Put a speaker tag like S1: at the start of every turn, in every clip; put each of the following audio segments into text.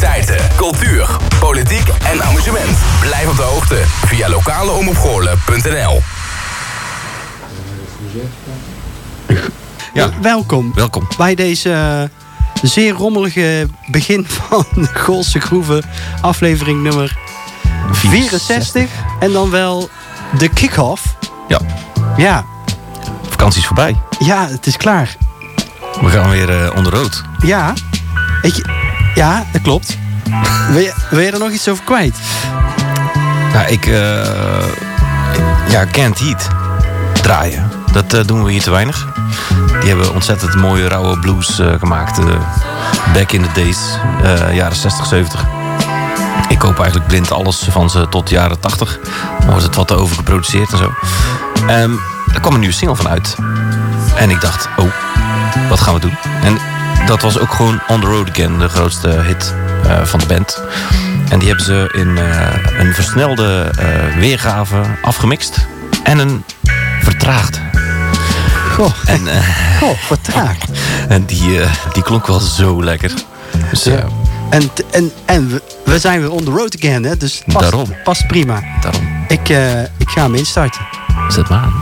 S1: Actualiteiten, cultuur, politiek en amusement. Blijf op de hoogte via lokaleomroepgoorlen.nl
S2: Ja.
S3: Welkom.
S2: Welkom.
S3: Bij deze eh, zeer rommelige begin van de Goolse Groeven aflevering nummer 64. En dan wel de kick-off.
S2: Ja,
S3: Ja,
S2: vakantie is voorbij.
S3: ja, het is klaar.
S2: We gaan weer eh, onder rood.
S3: Ja, ik, ja dat klopt. Wil je, wil je er nog iets over kwijt?
S2: Nou, ik... eh ja, Can't Heat draaien. Dat eh, doen we hier te weinig. Die hebben ontzettend mooie rauwe blues eh, gemaakt. back in the days. jaren 60, 70. Ik koop eigenlijk blind alles van ze tot jaren 80. Dan wordt het wat te overgeproduceerd en zo. Ehm er kwam een nieuwe single van uit. En ik dacht, oh, wat gaan we doen? En dat was ook gewoon On The Road Again, de grootste hit eh, van de band. En die hebben ze in eh, een versnelde eh, weergave afgemixt. En een vertraagde.
S3: Goh,
S2: En,
S3: goh vertraagd.
S2: en die, die klonk wel zo lekker. Dus eh,
S3: En, en, en we, we zijn weer on the road again, hè? Dus past,
S2: Daarom.
S3: past prima.
S2: daarom,
S3: Ik, ik ga hem instarten.
S2: zet maar aan.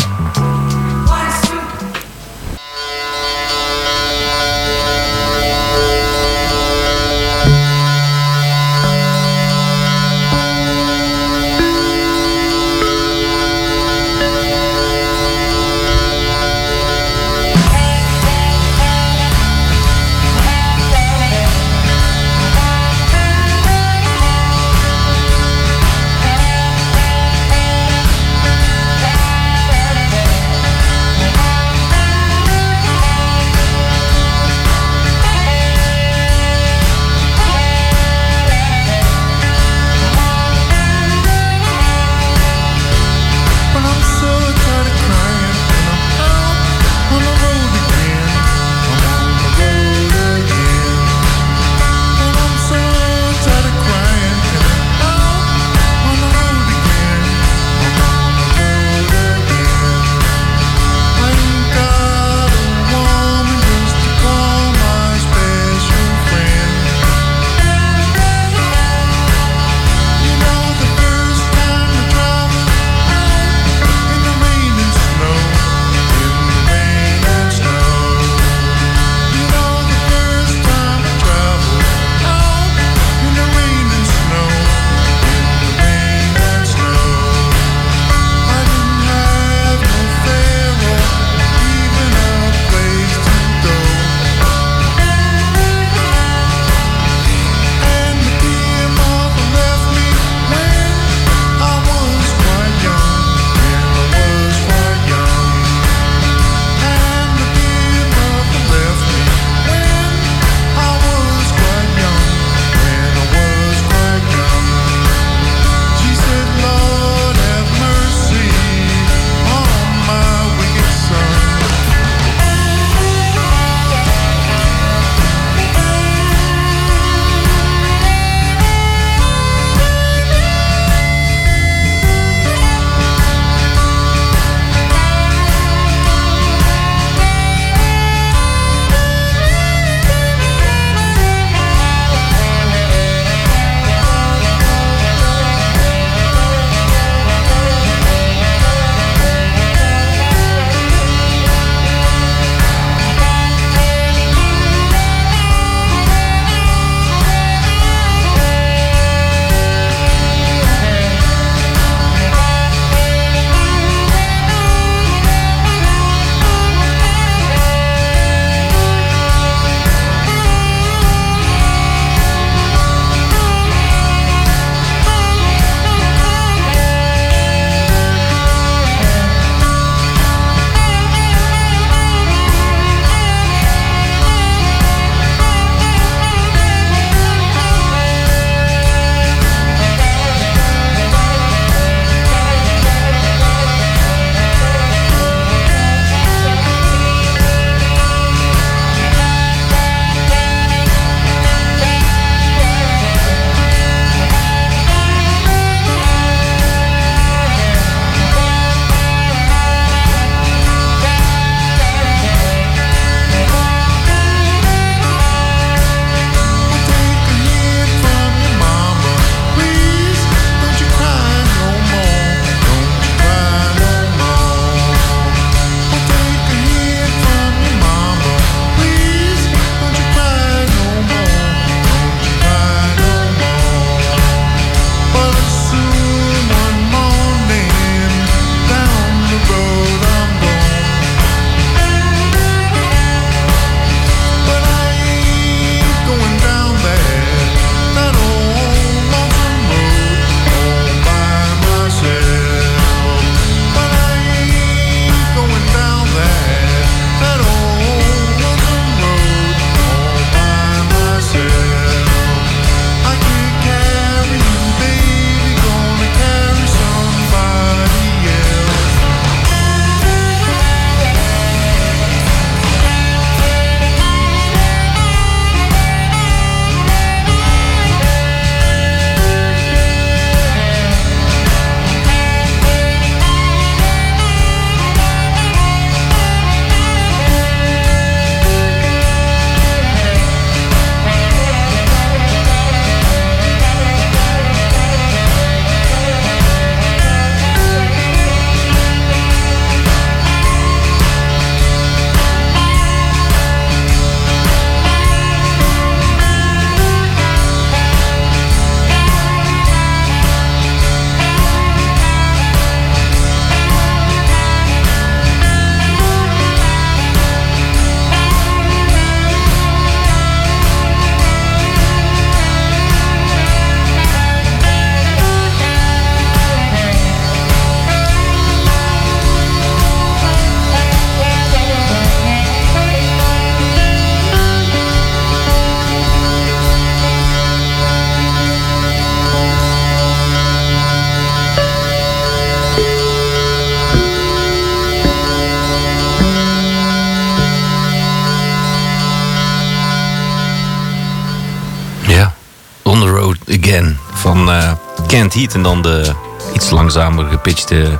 S2: Van uh, Can't Heat en dan de iets langzamer gepitchte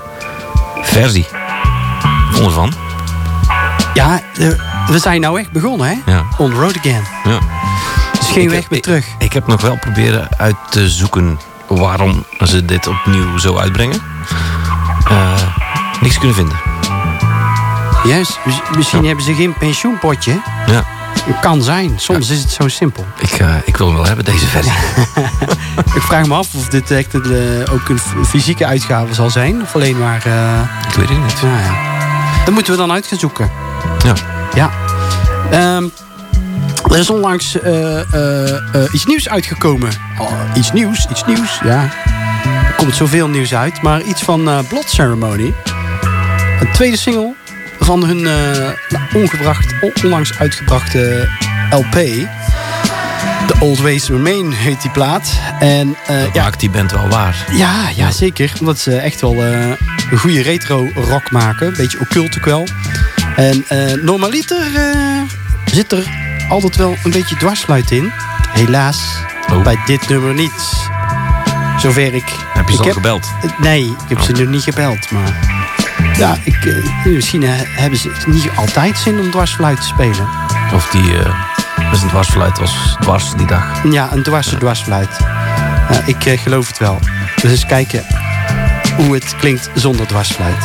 S2: versie. Vond ervan.
S3: Ja, we zijn nou echt begonnen, hè?
S2: Ja.
S3: On the road again.
S2: Ja.
S3: Dus geen
S2: Ik
S3: weg
S2: heb-
S3: meer terug.
S2: Ik heb nog wel proberen uit te zoeken waarom ze dit opnieuw zo uitbrengen. Eh, niks kunnen vinden.
S3: Juist, mis- misschien hebben ze geen pensioenpotje.
S2: Ja.
S3: Kan zijn. Soms is het zo simpel.
S2: Ik, eh, ik wil hem wel hebben, deze versie.
S3: Ik vraag me af of dit echt eh, ook een fysieke uitgave zal zijn. Of alleen maar... eh,
S2: Ik weet het niet.
S3: nou ja. Dat moeten we dan uit gaan zoeken.
S2: Ja.
S3: Ja. Ehm, er is onlangs iets nieuws uitgekomen. Oh, iets nieuws, iets nieuws, ja. Er komt zoveel nieuws uit. Maar iets van Blood Ceremony. Een tweede single van hun eh, nou, ongebracht, on- onlangs uitgebrachte LP. The Old Ways Remain heet die plaat. En eh,
S2: Dat
S3: ja,
S2: maakt die band wel waar.
S3: ja, ja, zeker. Omdat ze echt wel eh, een goede retro rock maken. Een beetje occult ook wel. En normaliter zit er altijd wel een beetje dwarsfluit in. Helaas
S2: Oh.
S3: bij dit nummer niet. Zover ik...
S2: Heb je ze al gebeld?
S3: Nee, ik heb ze nog niet gebeld. Maar ja, ik, eh, misschien eh, hebben ze niet altijd zin om dwarsfluit te spelen.
S2: Of die met een dwarsfluit was dwars die dag.
S3: Ja, een dwarse dwarsfluit. Ja, ik eh, geloof het wel. Dus eens kijken hoe het klinkt zonder dwarsfluit.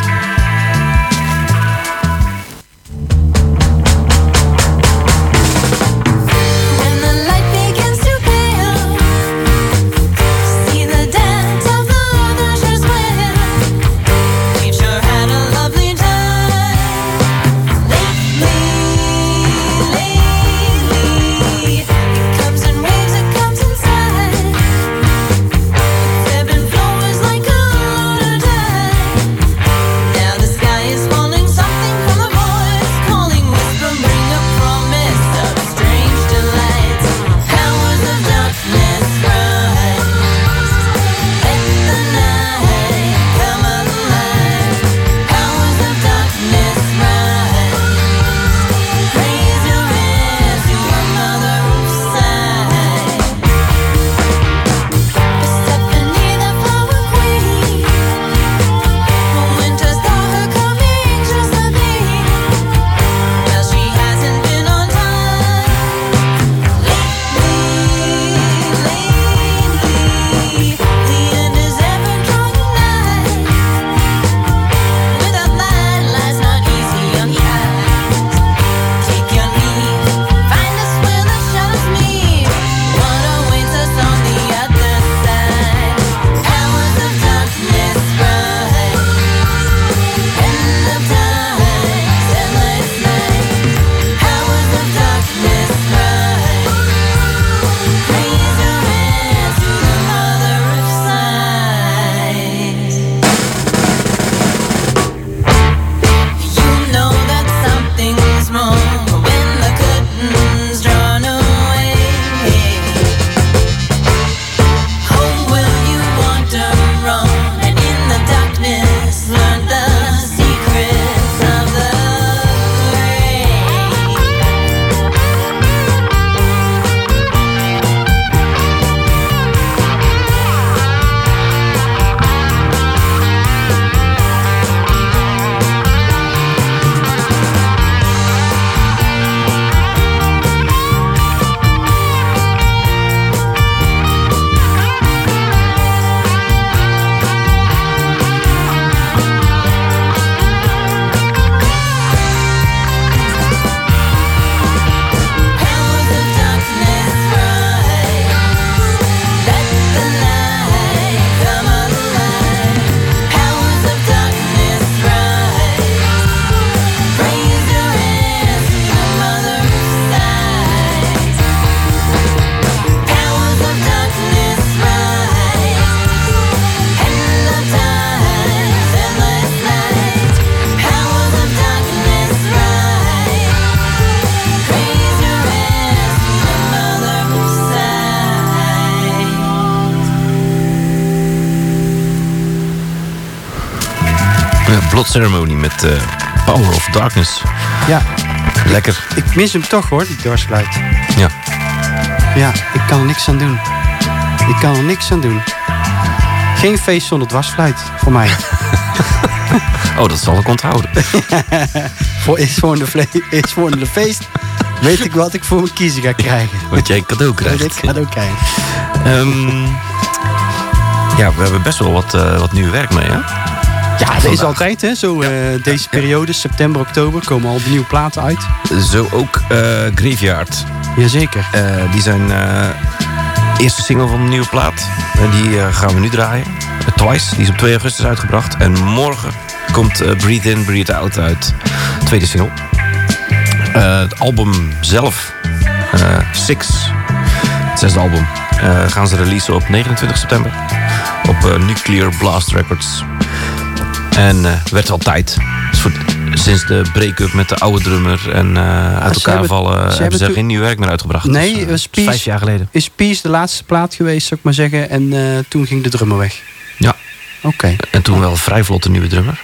S2: Ceremony met eh, Power of Darkness.
S3: Ja,
S2: Lekker.
S3: ik mis hem toch hoor, die dwarsfluit.
S2: Ja.
S3: Ja, ik kan er niks aan doen. Ik kan er niks aan doen. Geen feest zonder dwarsfluit voor mij.
S4: Oh, dat zal ik onthouden.
S3: voor is is volgende feest weet ik wat ik voor mijn kiezen ga krijgen.
S4: Wat jij cadeau
S3: ik
S4: krijgt.
S3: ga ook krijgen.
S4: Ehm, ja, we hebben best wel wat, eh, wat nieuw werk mee, hè?
S3: Ja, dat is altijd hè. Zo eh, deze periode, september, oktober, komen al nieuwe platen uit.
S4: Zo ook eh, Graveyard.
S3: Jazeker.
S4: Eh, die zijn eerste single van de nieuwe plaat. Die gaan we nu draaien. Twice, die is op 2 augustus uitgebracht. En morgen komt Breathe In, Breathe Out uit. Tweede single. Het album zelf, Six, het zesde album, gaan ze releasen op 29 september. Op Nuclear Blast Records. En eh werd wel tijd. Dus voor- sinds de break-up met de oude drummer en eh, uit elkaar
S3: hebben-
S4: vallen,
S3: ze
S4: hebben
S3: hebben
S4: ze geen nieuw werk meer uitgebracht.
S3: Nee,
S4: Dus, eh,
S3: Peace-
S4: vijf jaar geleden.
S3: Is Peace de laatste plaat geweest, zou ik maar zeggen. En toen ging de drummer weg.
S4: Ja.
S3: Oké,
S4: En toen wel vrij vlot een nieuwe drummer.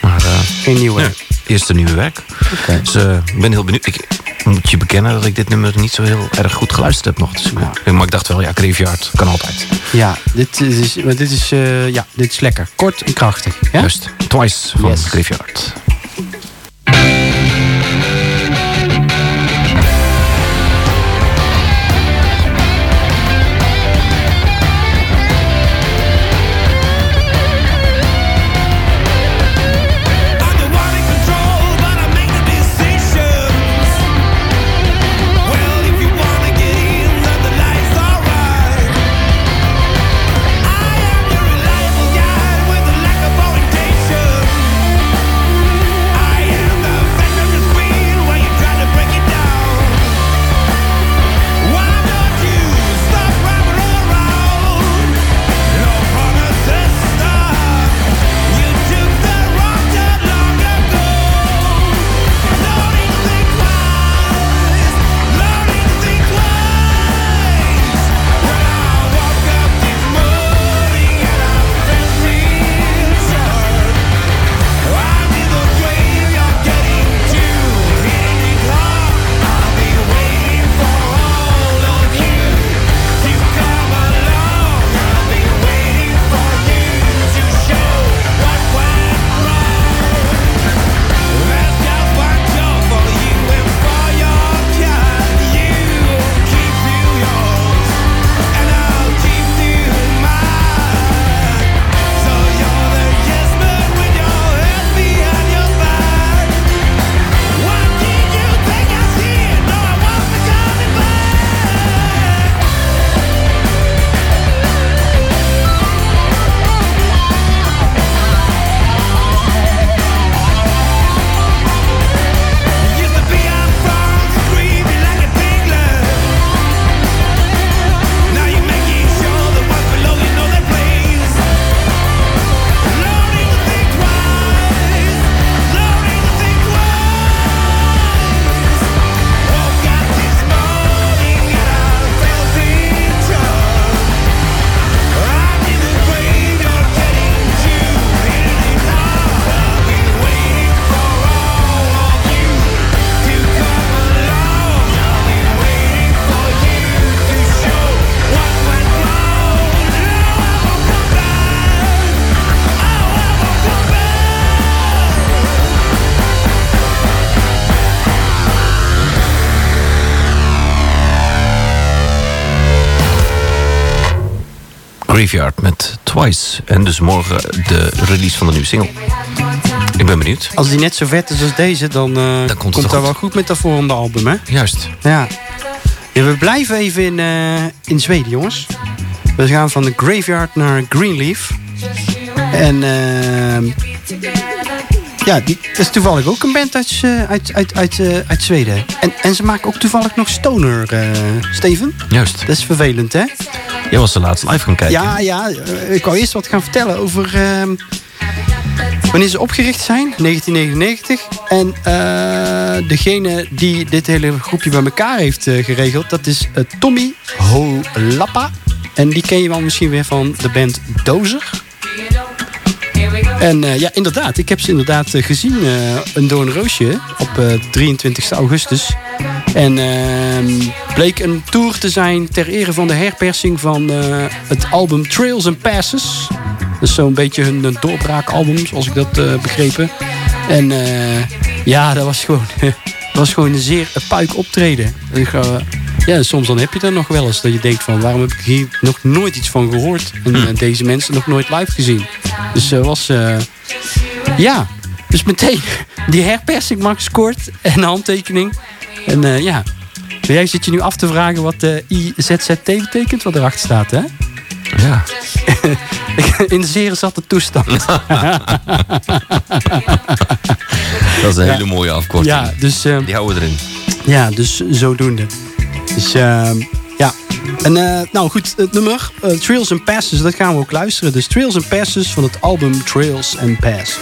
S4: Maar
S3: geen nieuwe.
S4: ja, eerste nieuwe werk.
S3: Oké.
S4: Dus ik ben heel benieuwd. Ik moet je bekennen dat ik dit nummer niet zo heel erg goed geluisterd heb nog. Dus,
S3: Ja.
S4: Maar ik dacht wel, ja, Graveyard kan altijd.
S3: Ja, dit is, maar dit is, eh, ja, dit is lekker. Kort en krachtig. Ja?
S4: Juist. Twice van
S3: Yes.
S4: Graveyard.
S2: Graveyard
S4: met Twice. En dus morgen de release van de nieuwe single. Ik ben benieuwd.
S3: Als die net zo vet is als deze, dan, eh, komt
S4: toch
S3: dat wel goed met dat volgende album, hè?
S4: Juist.
S3: Ja. Ja, we blijven even in, eh, in Zweden, jongens. We gaan van de Graveyard naar Greenleaf. En ehm, ja, die, dat is toevallig ook een band uit, uit, uit, uit, uit Zweden. En, en ze maken ook toevallig nog stoner, Steven.
S4: Juist.
S3: Dat is vervelend, hè?
S4: Jij was de laatste live gaan kijken.
S3: Ja, ja. eh, Ik wou eerst wat gaan vertellen over ehm, wanneer ze opgericht zijn, 1999. En eh, degene die dit hele groepje bij elkaar heeft eh, geregeld, dat is Tommy Holappa. En die ken je wel misschien weer van de band Dozer. En ja, inderdaad, ik heb ze inderdaad gezien, eh, een Doorn Roosje, op eh, 23 augustus. En ehm, bleek een tour te zijn ter ere van de herpersing van eh, het album Trails and Passes. Dat is zo'n beetje hun doorbraakalbum, zoals ik dat eh, begrepen. En eh, ja, dat was gewoon, dat was gewoon een zeer puik optreden. Ik, ja, soms dan heb je dat nog wel eens. Dat je denkt van, waarom heb ik hier nog nooit iets van gehoord? En eh, deze mensen nog nooit live gezien. Dus dat was... ja, dus meteen die herpersing Max scoort en een handtekening. En eh, ja, jij zit je nu af te vragen wat de IZZT betekent, wat erachter staat, hè?
S2: Ja.
S3: In zeer zatte toestand.
S2: Dat is een hele mooie afkorting.
S3: Ja, dus, eh,
S2: Die houden we erin.
S3: ja, dus zodoende. Dus eh, ja. En eh, nou goed, het nummer eh, Trails and Passes, dat gaan we ook luisteren. Dus Trails and Passes van het album Trails and Passes.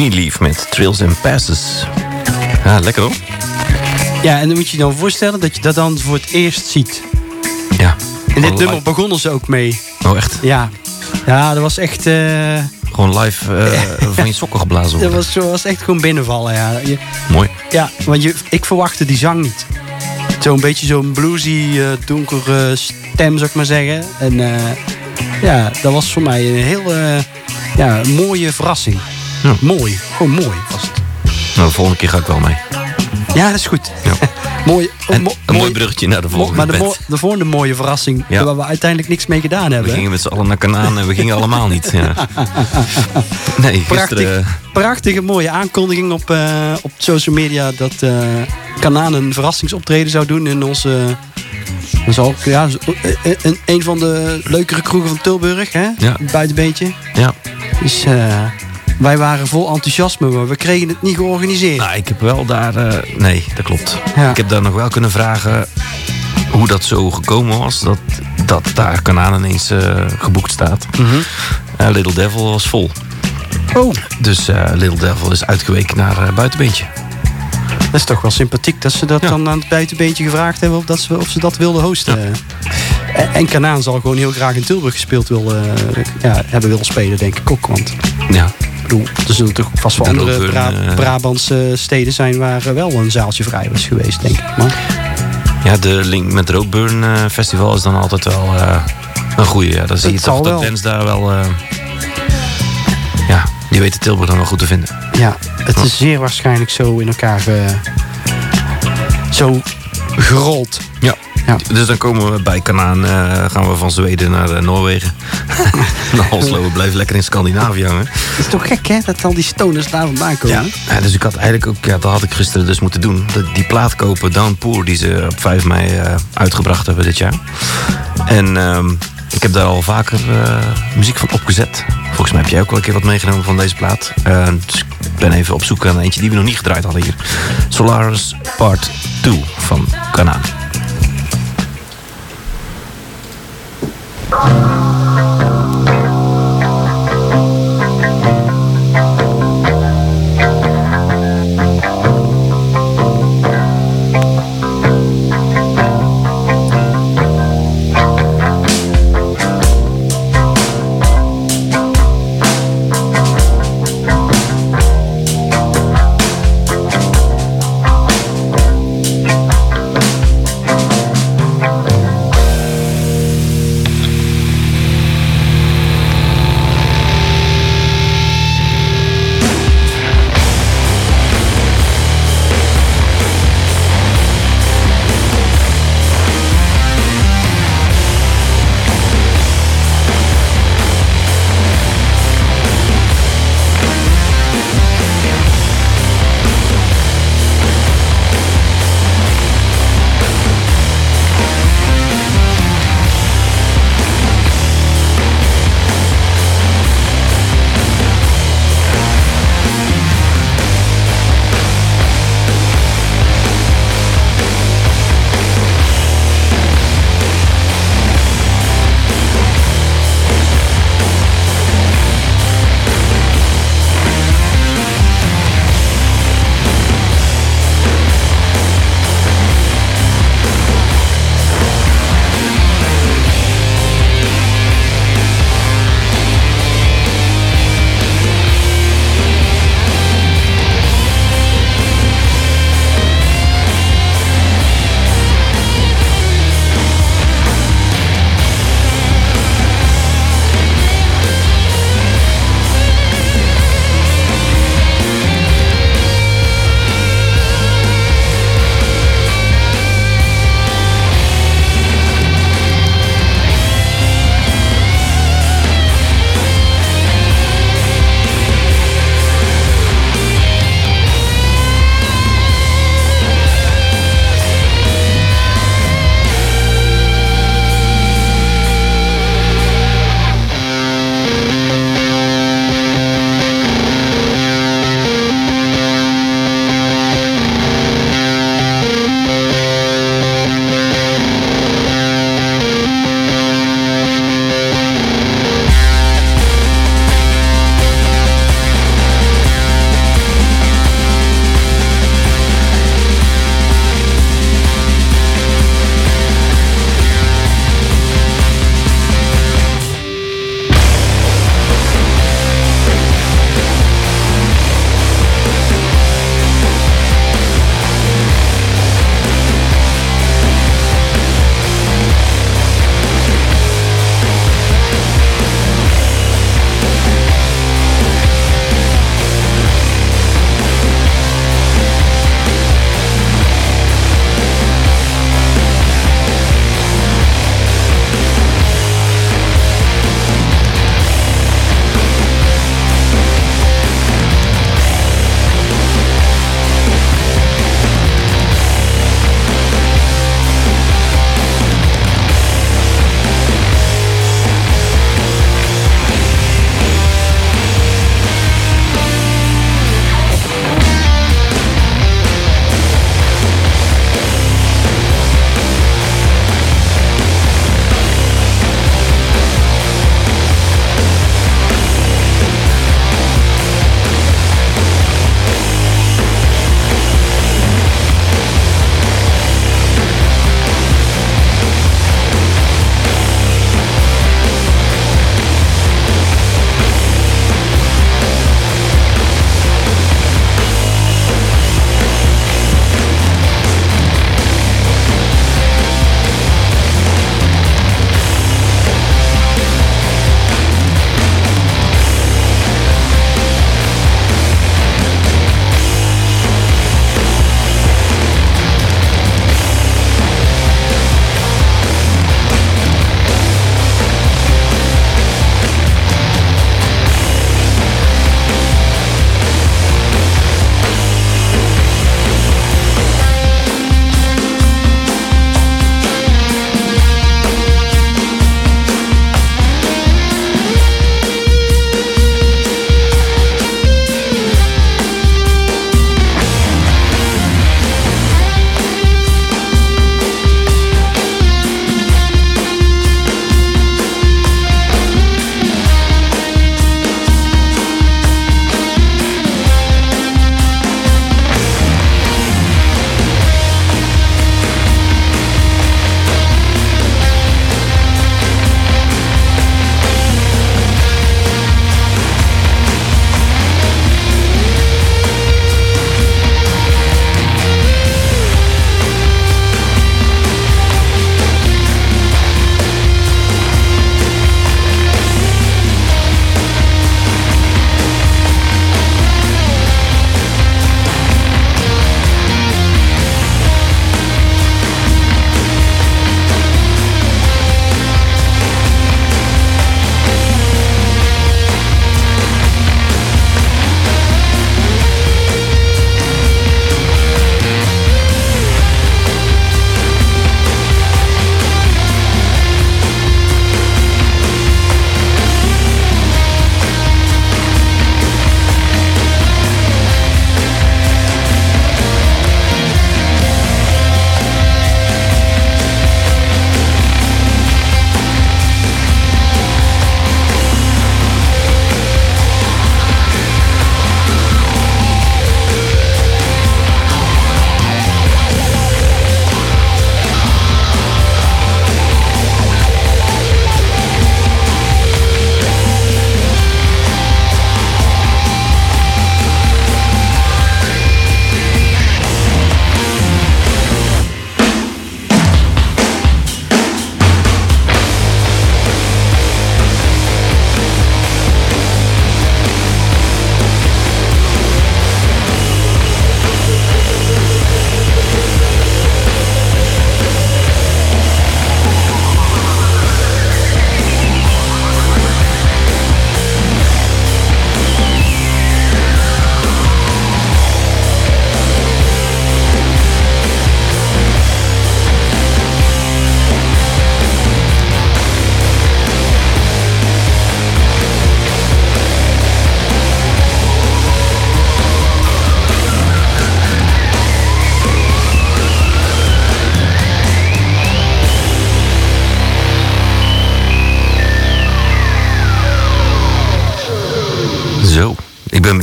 S2: Greenleaf met Trails and Passes. Ja, lekker hoor.
S3: Ja, en dan moet je je dan voorstellen dat je dat dan voor het eerst ziet.
S2: Ja.
S3: En dit
S2: Gewoon
S3: nummer begonnen ze ook mee.
S2: Oh, echt?
S3: Ja, ja dat was echt... eh,
S2: Gewoon live eh, van je sokken geblazen
S3: dat
S2: worden.
S3: was, zo- was echt gewoon binnenvallen, ja. Je-
S2: Mooi.
S3: Ja, want je, ik verwachtte die zang niet. Zo'n beetje zo'n bluesy, eh, donkere stem, zou ik maar zeggen. En ja, dat was voor mij een heel ja, mooie verrassing.
S2: Ja.
S3: Mooi, gewoon mooi was het.
S2: Nou, de volgende keer ga ik wel mee.
S3: Ja, dat is goed.
S2: Ja.
S3: mooi,
S2: En
S3: mo-
S2: een mooi bruggetje naar de volgende
S3: Maar de, mo- de volgende mooie verrassing,
S2: Ja.
S3: waar we uiteindelijk niks mee gedaan
S2: We
S3: hebben.
S2: gingen met z'n allen naar Kanaan en we gingen allemaal niet. Ja. Nee, gisteren...
S3: Prachtig, prachtige mooie aankondiging op, eh, op social media dat eh Kanaan een verrassingsoptreden zou doen in onze. Dat is ook ja, eh, een, een van de leukere kroegen van Tilburg, hè?
S2: Ja.
S3: Buitenbeentje.
S2: Ja.
S3: Dus eh, wij waren vol enthousiasme, maar we kregen het niet georganiseerd.
S2: Nou, ik heb wel daar... eh, nee, dat klopt.
S3: Ja.
S2: Ik heb daar nog wel kunnen vragen hoe dat zo gekomen was. Dat, dat daar Kanaan ineens eh, geboekt staat.
S3: Mhm.
S2: Eh, Little Devil was vol.
S3: Oh,
S2: Dus Little Devil is uitgeweken naar Buitenbeentje.
S3: dat is toch wel sympathiek dat ze dat
S2: Ja.
S3: dan aan het buitenbeentje gevraagd hebben of, dat ze, of ze dat wilden hosten. En, en Kanaan zal gewoon heel graag in Tilburg gespeeld willen, ja, hebben willen spelen, denk ik ook. Want
S2: Ja,
S3: bedoel, er zullen toch vast wel
S2: Er
S3: andere Bra-
S2: eh,
S3: Brabantse steden zijn waar eh, wel een zaaltje vrij was geweest, denk ik. Maar
S2: ja de link met Rookburn eh, Festival is dan altijd wel een goeie. Ja. Dan zie je toch dat bands daar wel... ja, die weten Tilburg dan wel goed te vinden.
S3: ja, het is zeer waarschijnlijk zo in elkaar zo gerold.
S2: Ja.
S3: Ja.
S2: Dus dan komen we bij Kanaan, eh, gaan we van Zweden naar eh, Noorwegen. naar Oslo, we blijven lekker in Scandinavië hangen.
S3: Het is toch gek, hè, dat al die stoners daar vandaan komen.
S2: Ja, dus ik had eigenlijk ook, ja, dat had ik gisteren dus moeten doen. Die plaat kopen, Downpour, die ze op 5 mei eh, uitgebracht hebben dit jaar. En ehm, ik heb daar al vaker muziek van opgezet. Volgens mij heb jij ook wel een keer wat meegenomen van deze plaat. Dus ik ben even op zoek naar eentje die we nog niet gedraaid hadden hier. Solaris Part 2 van Kanaan. Ik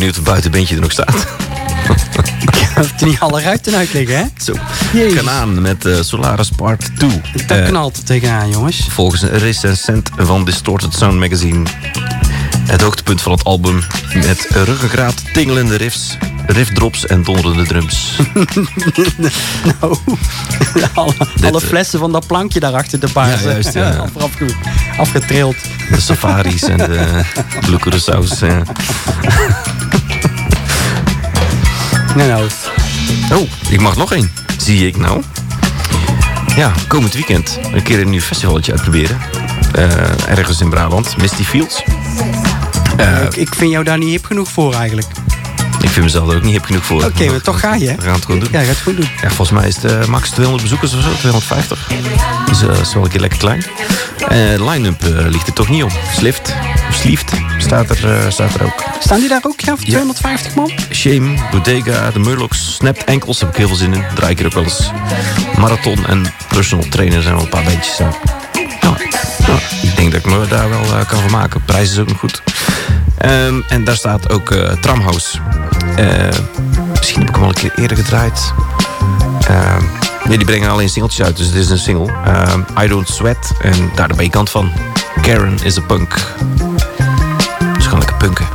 S2: benieuwd of buitenbeentje er nog staat.
S3: Heeft er niet alle ruiten uit liggen, hè?
S2: Zo.
S3: Jezus.
S2: Gaan aan met eh, Solaris Part 2.
S3: Dat
S2: Eh,
S3: knalt er tegenaan, jongens.
S2: volgens een recensent van Distorted Sound Magazine. Het hoogtepunt van het album met ruggengraat, tingelende riffs, riffdrops en donderende drums.
S3: Nou, alle,
S2: Dit,
S3: alle
S2: eh,
S3: flessen van dat plankje daar achter de baas.
S2: Ja, juist, ja.
S3: Af- afge- afgetrild.
S2: De safaris en de Blue
S3: Nou, nou.
S2: Oh, ik mag nog één. Zie ik nou. Ja, komend weekend een keer een nieuw festivaletje uitproberen. Eh, ergens in Brabant, Misty Fields. Eh,
S3: ik, ik vind jou daar niet hip genoeg voor eigenlijk.
S2: Ik vind mezelf er ook niet hip genoeg voor.
S3: Oké, maar toch ga je?
S2: We gaan het gewoon doen.
S3: Ja, je gaat het goed doen.
S2: Ja, volgens mij is het eh, max 200 bezoekers of zo, 250. Dus dat is wel een keer lekker klein. Eh line-up eh, ligt er toch niet op. Slift, Slieft staat er, eh, staat er ook.
S3: Staan die daar ook, ja? Voor 250 man?
S2: Shame, Bodega, de Murlocs, Snapped Enkels, heb ik heel veel zin in. Draai ik er ook wel eens. Marathon en personal trainer zijn wel een paar bandjes staan. Nou, nou, ik denk dat ik me daar wel eh, kan van maken. Prijs is ook nog goed. Ehm, en daar staat ook eh, Tramhouse. Eh, misschien heb ik hem al een keer eerder gedraaid. Ehm, nee, die brengen alleen singeltjes uit, dus het is een single. Ehm, I Don't Sweat en daar de B-kant van. Karen is a punk. Dus lekker punken.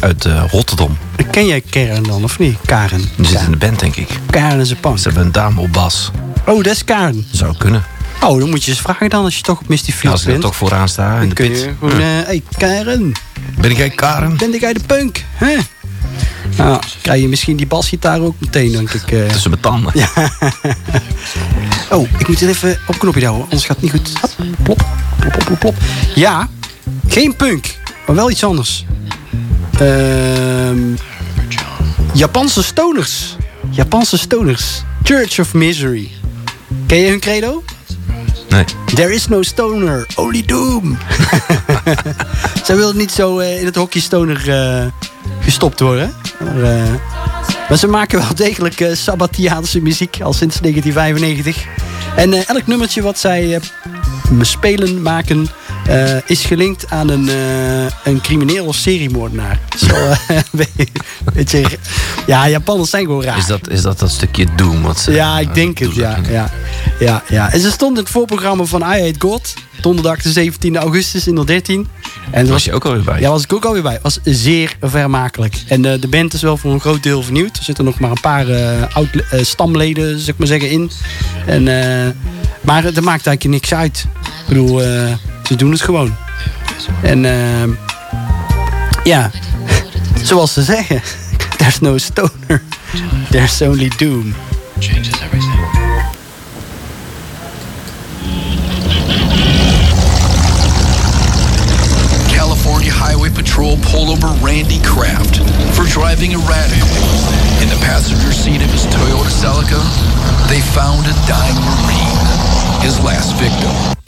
S2: Uit eh, Rotterdam.
S3: Ken jij Karen dan, of niet? Karen.
S2: Die zit in de band, denk ik.
S3: Karen is een pan.
S2: Ze hebben een dame op bas.
S3: Oh, dat is Karen.
S2: Zou kunnen.
S3: Oh, dan moet je eens vragen dan als je toch op Misty Fields
S2: Als er
S3: bent.
S2: toch vooraan sta in
S3: Dan
S2: de
S3: kun
S2: pit.
S3: je gewoon... eh hey, Karen.
S2: Ben ik Karen?
S3: Ben ik uit de punk? Hè? Nou, krijg je misschien die basgitaar ook meteen, denk ik. eh.
S2: Tussen mijn tanden.
S3: Oh, ik moet even op knopje houden, anders gaat het niet goed. Hop, plop, plop, plop, plop. Ja, geen punk, maar wel iets anders. Ehm, Japanse stoners. Japanse stoners. Church of Misery. Ken je hun credo?
S2: Nee.
S3: There is no stoner, only doom. Zij wilden niet zo eh, in het hokje stoner eh, gestopt worden. Maar, eh, maar ze maken wel degelijk Sabbatiaanse muziek al sinds 1995. En elk nummertje wat zij spelen, maken, eh, is gelinkt aan een, eh, een crimineel of seriemoordenaar. Zo, weet je, ja, Japanners zijn gewoon raar.
S2: Is dat, is dat dat stukje Doom? Wat ze,
S3: Ja, ik denk het, ja, ja, ja, ja. En ze stond in het voorprogramma van I Hate God. Donderdag de 17 augustus in 13. En
S2: Daar was je ook alweer bij.
S3: Ja, was ik ook alweer bij. Was zeer vermakelijk. En eh, de band is wel voor een groot deel vernieuwd. Er zitten nog maar een paar oud, stamleden, zeg ik maar zeggen, in. En, maar dat maakt eigenlijk niks uit. Ik bedoel, ze doen het gewoon. En eh, ja, zoals ze zeggen. There's no stoner. There's only doom.
S5: changes everything.
S6: California Highway Patrol pulled over Randy Kraft for driving erratically. In the passenger seat of his Toyota Celica, they found a dying Marine, his last victim.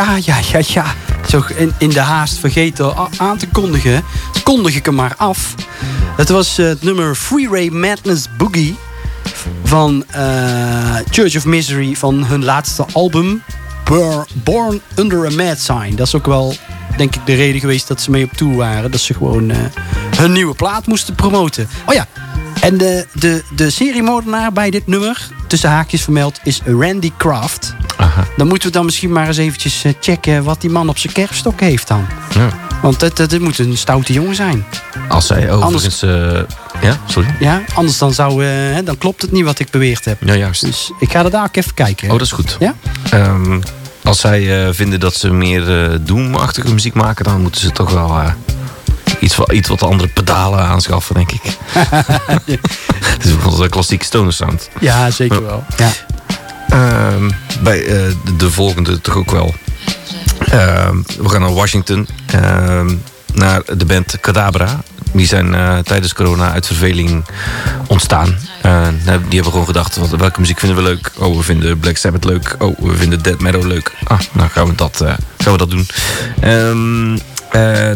S3: Ja, ja, ja, ja. Zo in, in de haast vergeten aan te kondigen. Kondig ik hem maar af. Het was eh, het nummer Freeway Madness Boogie. Van eh, Church of Misery. Van hun laatste album. Bor- Born Under a Mad Sign. Dat is ook wel, denk ik, de reden geweest dat ze mee op tour waren. Dat ze gewoon eh, hun nieuwe plaat moesten promoten. Oh ja. En de, de, de seriemoordenaar bij dit nummer, tussen haakjes vermeld, is Randy Kraft.
S2: Aha.
S3: Dan moeten we dan misschien maar eens eventjes eh, checken wat die man op zijn kerfstok heeft dan.
S2: Ja.
S3: Want het, het moet een stoute jongen zijn.
S2: Als zij overigens... eh, ja, sorry.
S3: Ja, anders dan, zou, eh, dan klopt het niet wat ik beweerd heb.
S2: Ja, juist.
S3: Dus ik ga er daar ook even kijken.
S2: Oh, dat is goed.
S3: Ja?
S2: Ehm, als zij vinden dat ze meer doomachtige muziek maken... dan moeten ze toch wel iets, iets wat andere pedalen aanschaffen, denk ik. Het is bijvoorbeeld een klassieke stoner sound.
S3: Ja, zeker wel. Ja.
S2: Ehm, bij eh, de, de volgende toch ook wel. Ehm, we gaan naar Washington. ehm, naar de band Cadabra. Die zijn eh, tijdens corona uit verveling ontstaan. Eh, die hebben gewoon gedacht, wat, welke muziek vinden we leuk? Oh, we vinden Black Sabbath leuk. Oh, we vinden Dead Meadow leuk. Ah, nou gaan we dat, gaan we dat doen.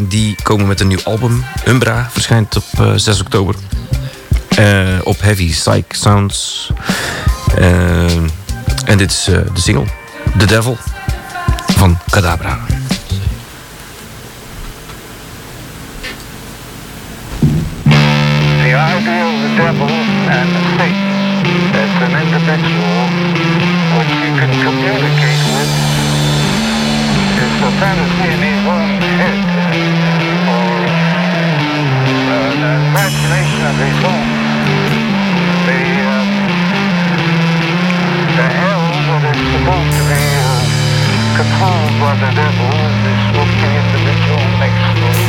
S2: Die komen met een nieuw album. Umbra verschijnt op eh, 6 oktober. Op Heavy Psych Sounds. En dit is eh, de single The Devil van Cadabra.
S5: The idea of the devil as an which you can communicate with uh, imagination of. The hell that is supposed to be. Uh, controlled by the devil is what the individual makes for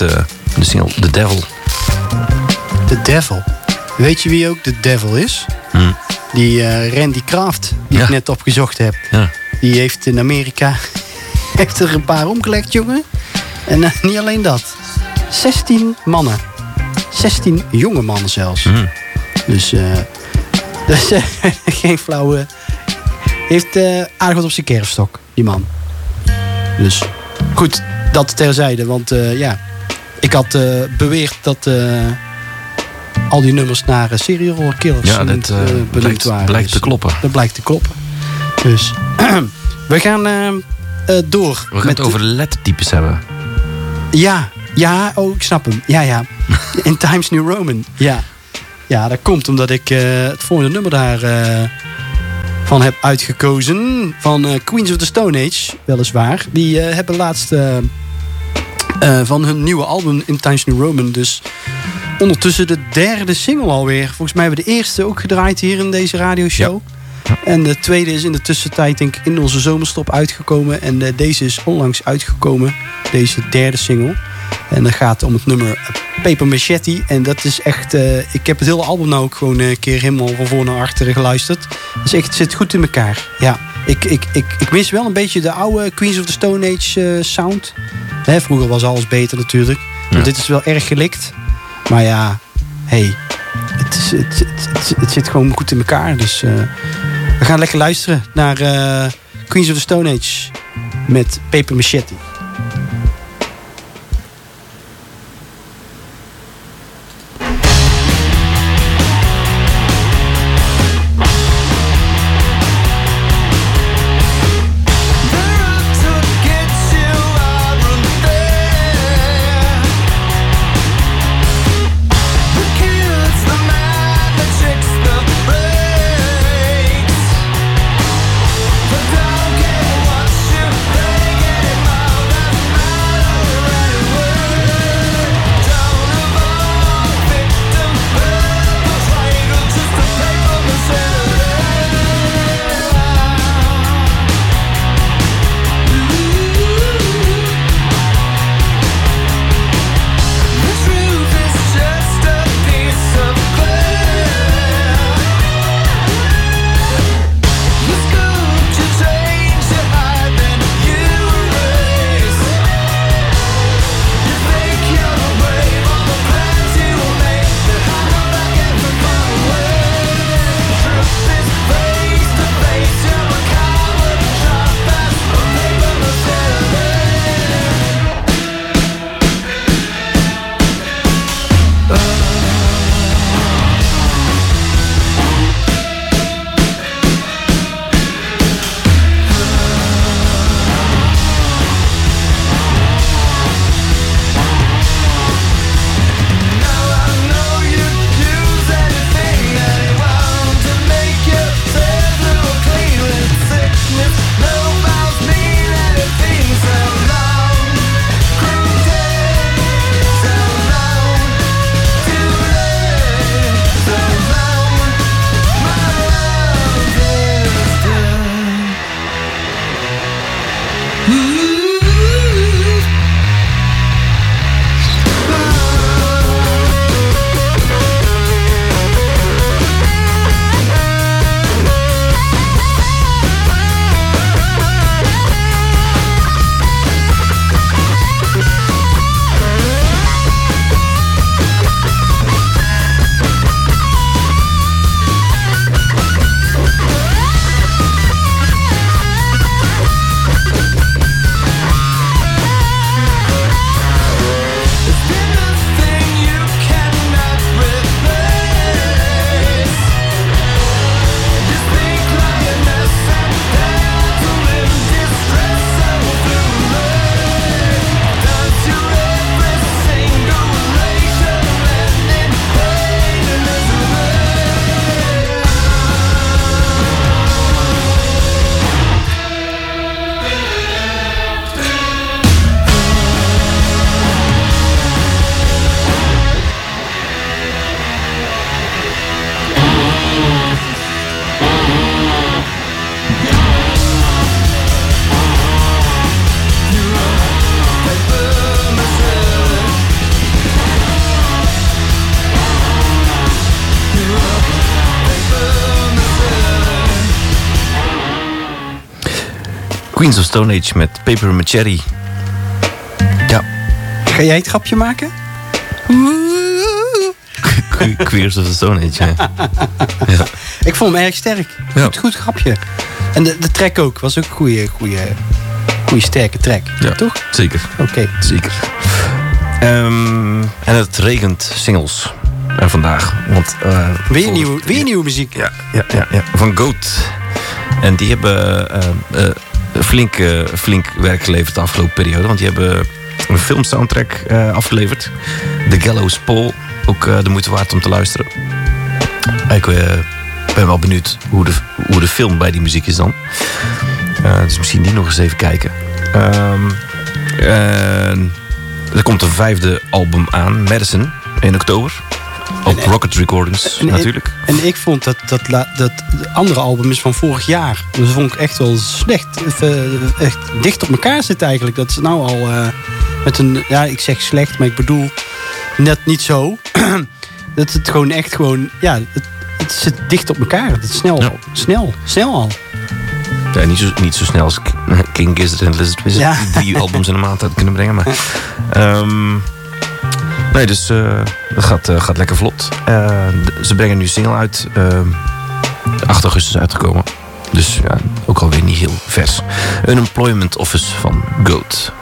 S2: met eh, de single The Devil.
S3: The Devil. Weet je wie ook The Devil is?
S2: Hm.
S3: Die eh, Randy Kraft, die
S2: Ja.
S3: ik net opgezocht heb.
S2: Ja.
S3: Die heeft in Amerika heeft er een paar omgelegd, jongen. En eh, niet alleen dat. 16 mannen. 16 jonge mannen zelfs.
S2: Hm.
S3: Dus, dus geen flauwe... Heeft aardig wat op zijn kerfstok, die man. Dus goed, dat terzijde. Want ja, ik had eh, beweerd dat eh, al die nummers naar eh, serial killers
S2: Ja, dat
S3: benoemd
S2: blijkt,
S3: waren.
S2: blijkt
S3: Dus
S2: te kloppen.
S3: Dat blijkt te kloppen. Dus we gaan door.
S2: We gaan het over lettertypes hebben.
S3: Ja, ja, oh, ik snap hem. Ja, ja. In Times New Roman. Ja, ja dat komt omdat ik het volgende nummer daar eh, van heb uitgekozen. Van Queens of the Stone Age, weliswaar. Die hebben laatst eh, van hun nieuwe album In Times New Roman. Dus ondertussen de derde single alweer. Volgens mij hebben we de eerste ook gedraaid hier in deze radioshow. En de tweede is in de tussentijd denk ik in onze zomerstop uitgekomen. En eh, deze is onlangs uitgekomen. Deze derde single. En dat gaat om het nummer Paper Machete. En dat is echt... eh, ik heb het hele album nou ook gewoon een keer helemaal van voor naar achteren geluisterd. Dus echt, het zit goed in elkaar. Ja, ik, ik, ik, ik mis wel een beetje de oude Queens of the Stone Age eh, sound. Hè, vroeger was alles beter natuurlijk.
S2: Ja.
S3: dit is wel erg gelikt. Maar ja, hey, het, is, het, het, het, het zit gewoon goed in elkaar. Dus eh, we gaan lekker luisteren naar eh, Queens of the Stone Age met Paper Machete.
S2: Queens of Stone Age met Paper Machetti. Ja,
S3: Ga jij het grapje maken?
S2: Que- Queers of the Stone Age. Ja.
S3: Ik vond hem erg sterk.
S2: Ja.
S3: Goed, goed grapje. En de, de track ook. Was ook een goede, goede, goede sterke track.
S2: Ja,
S3: Toch?
S2: Zeker.
S3: Oké.
S2: Zeker. Ehm, en het regent singles eh, vandaag. Want, eh,
S3: Weer, nieuwe, weer nieuwe muziek.
S2: Ja, ja, ja, ja, van Goat. En die hebben eh, flink, eh, flink werk geleverd de afgelopen periode. Want die hebben een filmsoundtrack eh, afgeleverd. The Gallows Pole. Ook eh, de moeite waard om te luisteren. Ik ben wel benieuwd hoe de, hoe de film bij die muziek is dan. Dus misschien die nog eens even kijken. Ehm, er komt een vijfde album aan, Madison, in oktober. Op
S3: En-
S2: Rocket Recordings
S3: En
S2: natuurlijk.
S3: En ik vond dat dat, dat de andere album is van vorig jaar. Dus dat vond ik echt wel slecht. eh, Echt dicht op elkaar zit eigenlijk. Dat is nou al eh, met een... Ja, ik zeg slecht, maar ik bedoel net niet zo. dat het gewoon echt gewoon... Ja, het, het zit dicht op elkaar. Het is snel,
S2: Ja.
S3: snel, snel al.
S2: Ja, niet, zo, niet zo snel als King Gizzard en Lizard Wizard.
S3: Ja.
S2: Die drie albums in een maand uit kunnen brengen. Maar, Ehm, nee, dus eh dat gaat, eh, gaat lekker vlot. Eh, ze brengen nu een single uit. ehm 8 augustus uitgekomen. Dus ja, ook alweer niet heel vers. Goat. Unemployment Office van Goat.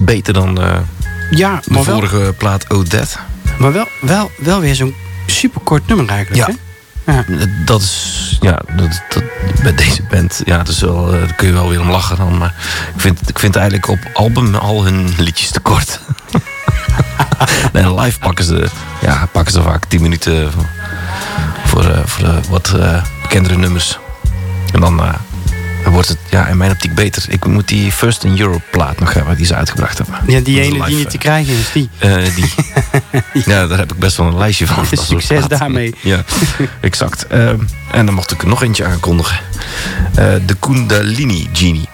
S2: Beter dan eh,
S3: Ja,
S2: de
S3: maar wel,
S2: vorige plaat Dead.
S3: maar wel, wel, wel weer zo'n superkort nummer eigenlijk.
S2: Ja.
S3: Hè? Ja.
S2: Dat is, ja, dat, dat, bij deze band, ja, is wel, eh, daar kun je wel weer om lachen dan. Maar ik vind, ik vind eigenlijk op album al hun liedjes te kort. nee, live pakken ze, ja, pakken ze vaak 10 minuten voor, voor, eh, voor wat bekendere nummers. En dan eh, wordt het ja, in mijn optiek beter. Ik moet die First in Europe plaat nog hebben die ze uitgebracht hebben.
S3: Ja, die ene die niet te
S2: eh,
S3: krijgen is, die.
S2: eh, die. ja, daar heb ik best wel een lijstje van. Dat
S3: Succes daarmee.
S2: Ja, exact. Ehm, en dan mocht ik er nog eentje aankondigen. Eh, de Kundalini Genie.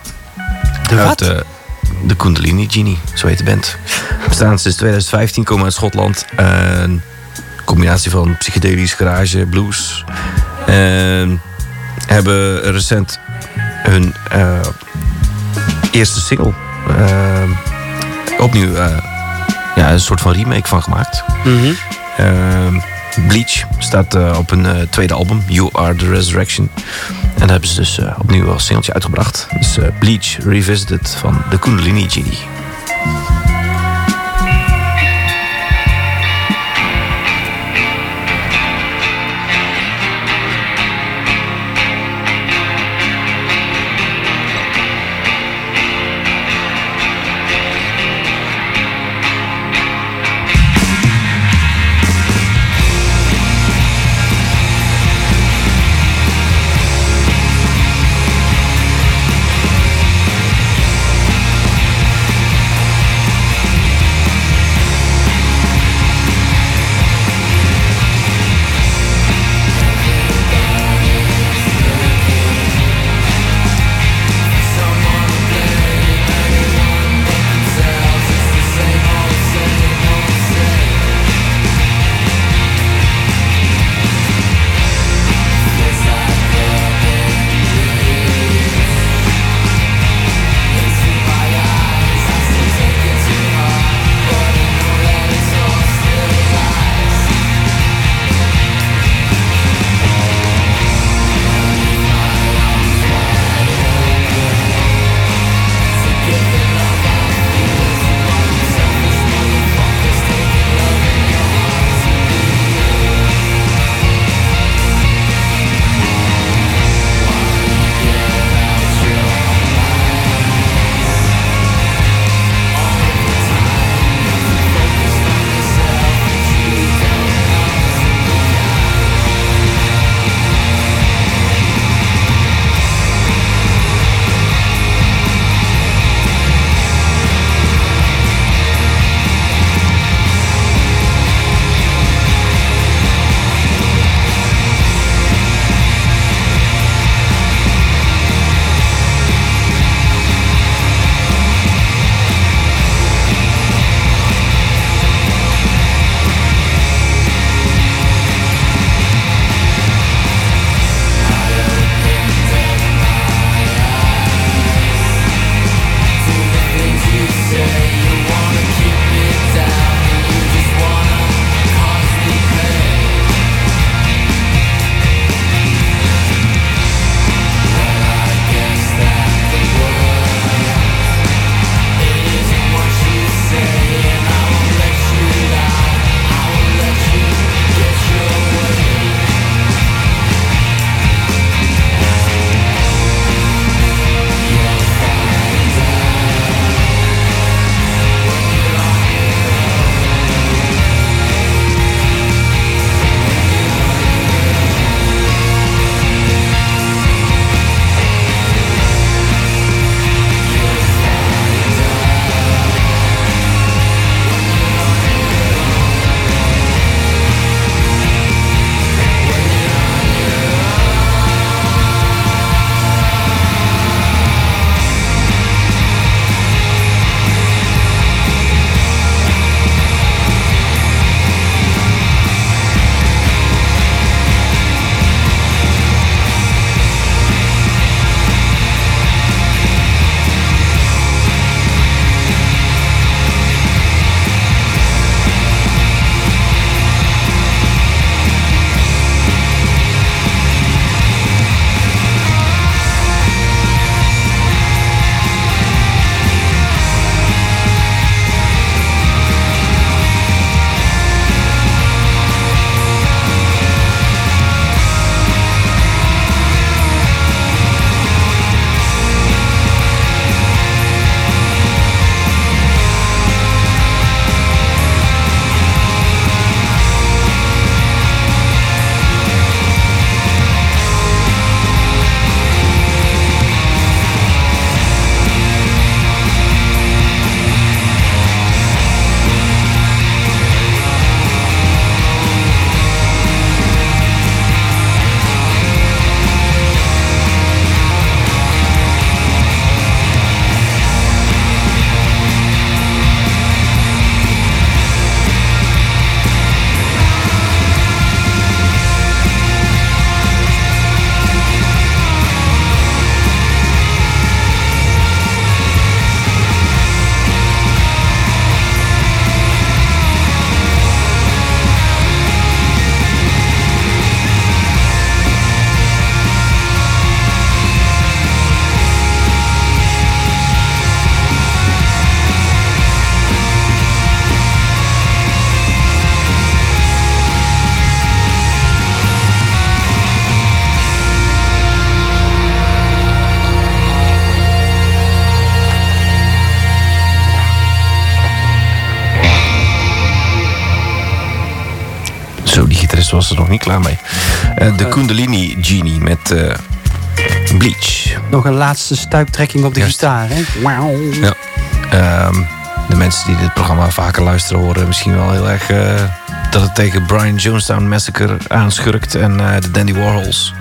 S3: De wat?
S2: eh, de Kundalini Genie, zo heet de band. Bestaan sinds 2015, komen uit Schotland. Een combinatie van psychedelisch, garage, blues. En hebben recent hun eh, eerste single eh, opnieuw eh, ja, een soort van remake van gemaakt.
S3: Mhm.
S2: Bleach staat op een tweede album, You Are The Resurrection. En daar hebben ze dus opnieuw een singeltje uitgebracht. Dus Bleach Revisited van de Kundalini Genie. Was er nog niet klaar mee. Eh, de Kundalini Genie met eh, Bleach.
S3: Nog een laatste stuiptrekking op de
S2: Juist.
S3: gitaar, hè? Wauw.
S2: Ja. Ehm, de mensen die dit programma vaker luisteren horen misschien wel heel erg... eh, dat het tegen Brian Jonestown Massacre aanschurkt en eh, de Dandy Warhols.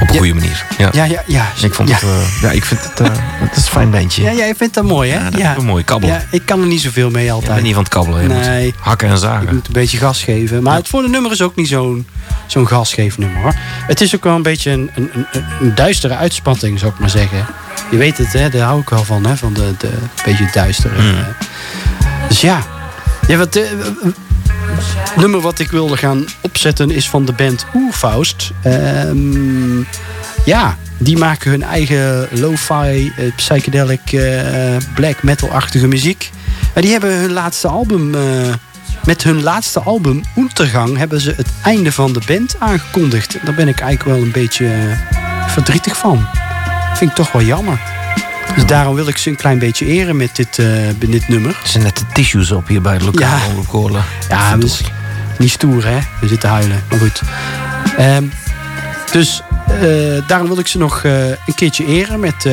S2: Op een
S3: Ja.
S2: goede manier. Ja.
S3: Ja, ja, ja.
S2: Ik, vond
S3: ja.
S2: het, eh, ja, ik vind het, het is een fijn bandje.
S3: Ja, jij vindt dat mooi, hè?
S2: Ja, dat is wel mooi. Kabbelen.
S3: Ja, ik kan er niet zoveel mee
S2: Ik
S3: altijd.
S2: ben niet van het kabbelen. Je
S3: Nee.
S2: moet hakken en zagen.
S3: Ik moet een beetje gas geven. Maar het volgende nummer is ook niet zo'n zo'n gasgeefnummer hoor. Het is ook wel een beetje een, een, een, een duistere uitspatting, zou ik maar zeggen. Je weet het, hè? daar hou ik wel van, hè? van de, de beetje duistere.
S2: Hmm.
S3: eh. Dus ja. ja wat, eh, het nummer wat ik wilde gaan opzetten is van de band Oerfaust. Ehm, ja, die maken hun eigen lo-fi, eh, psychedelic, eh, black metal-achtige muziek. En die hebben hun laatste album... eh, met hun laatste album, Untergang, hebben ze het einde van de band aangekondigd. Daar ben ik eigenlijk wel een beetje verdrietig van. Vind ik toch wel jammer. Dus daarom wil ik ze een klein beetje eren met dit, met dit nummer.
S2: Er zijn net de tissues op hier bij het lokaal
S3: Ja. Ja, dus niet stoer hè. We zitten huilen, maar goed. Ehm, dus daarom wil ik ze nog eh, een keertje eren met eh,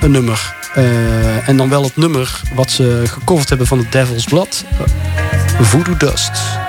S3: een nummer. Eh, en dan wel het nummer wat ze gecoverd hebben van het Devil's Blood. Voodoo Dust.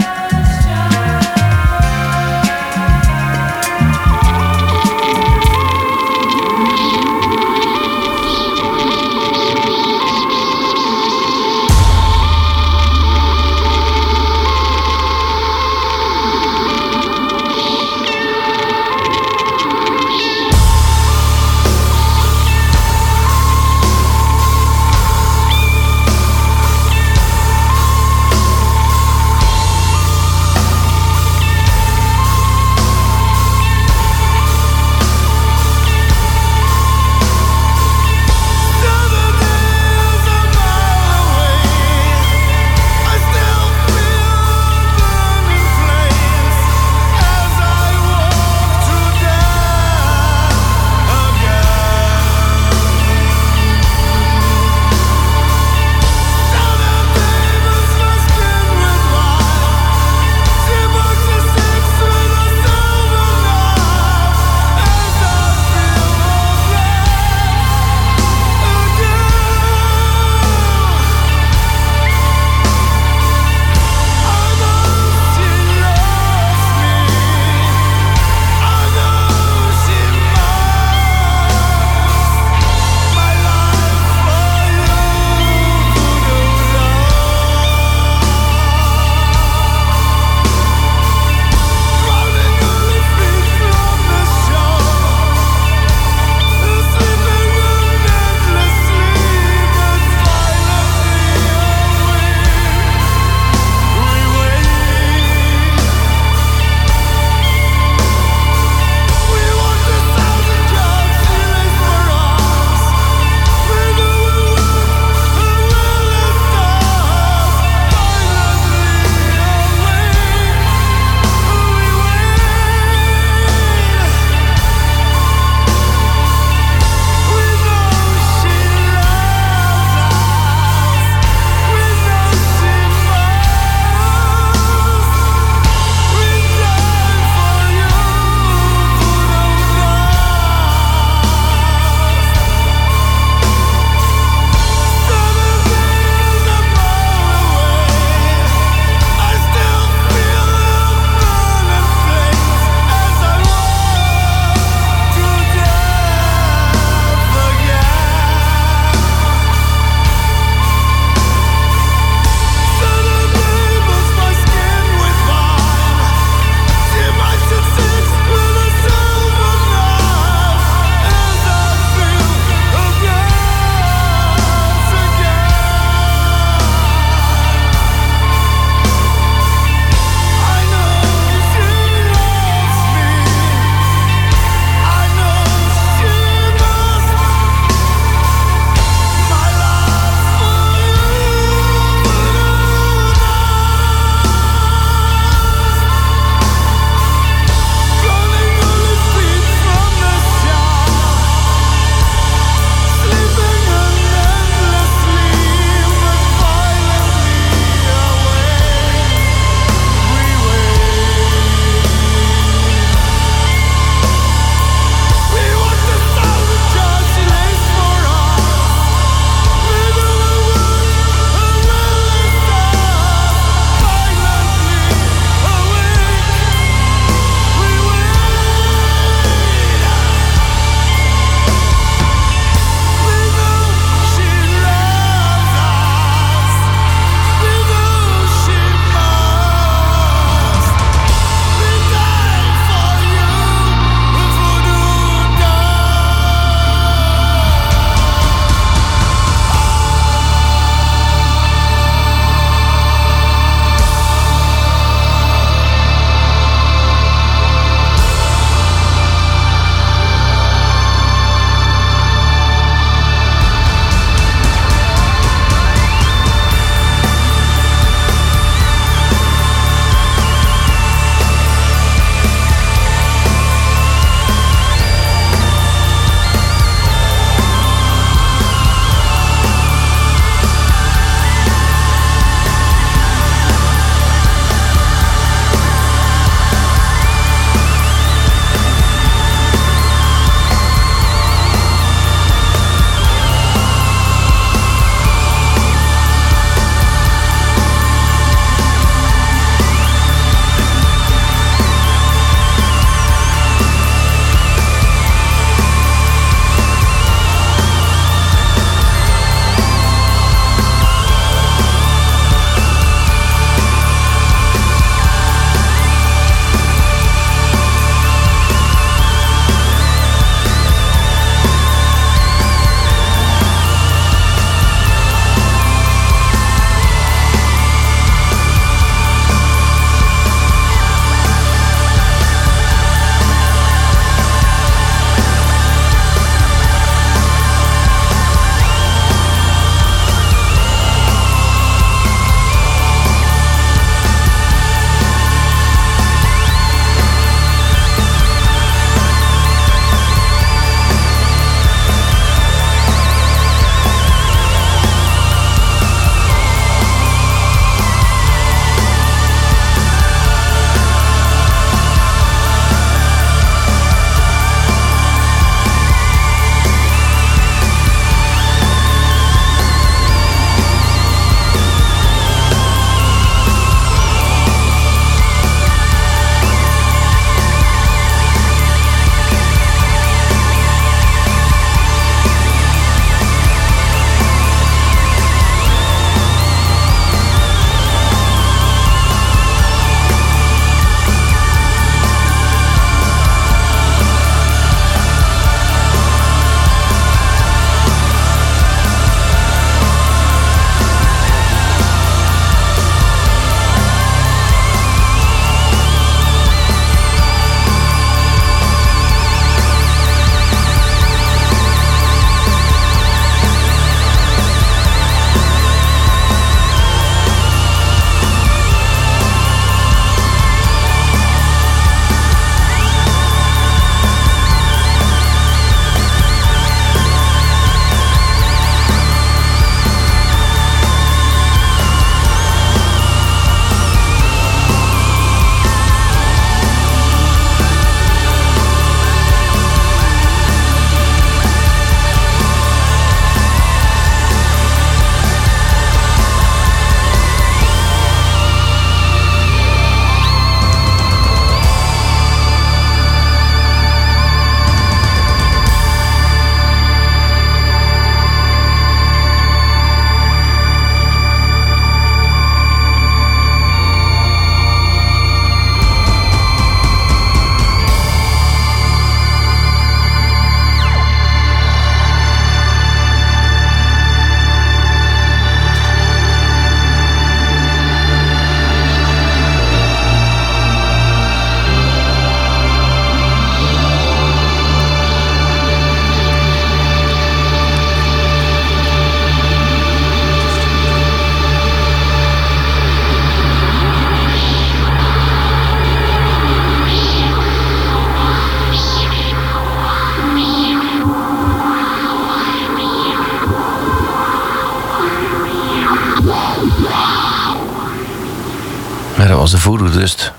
S2: Voodoo Dust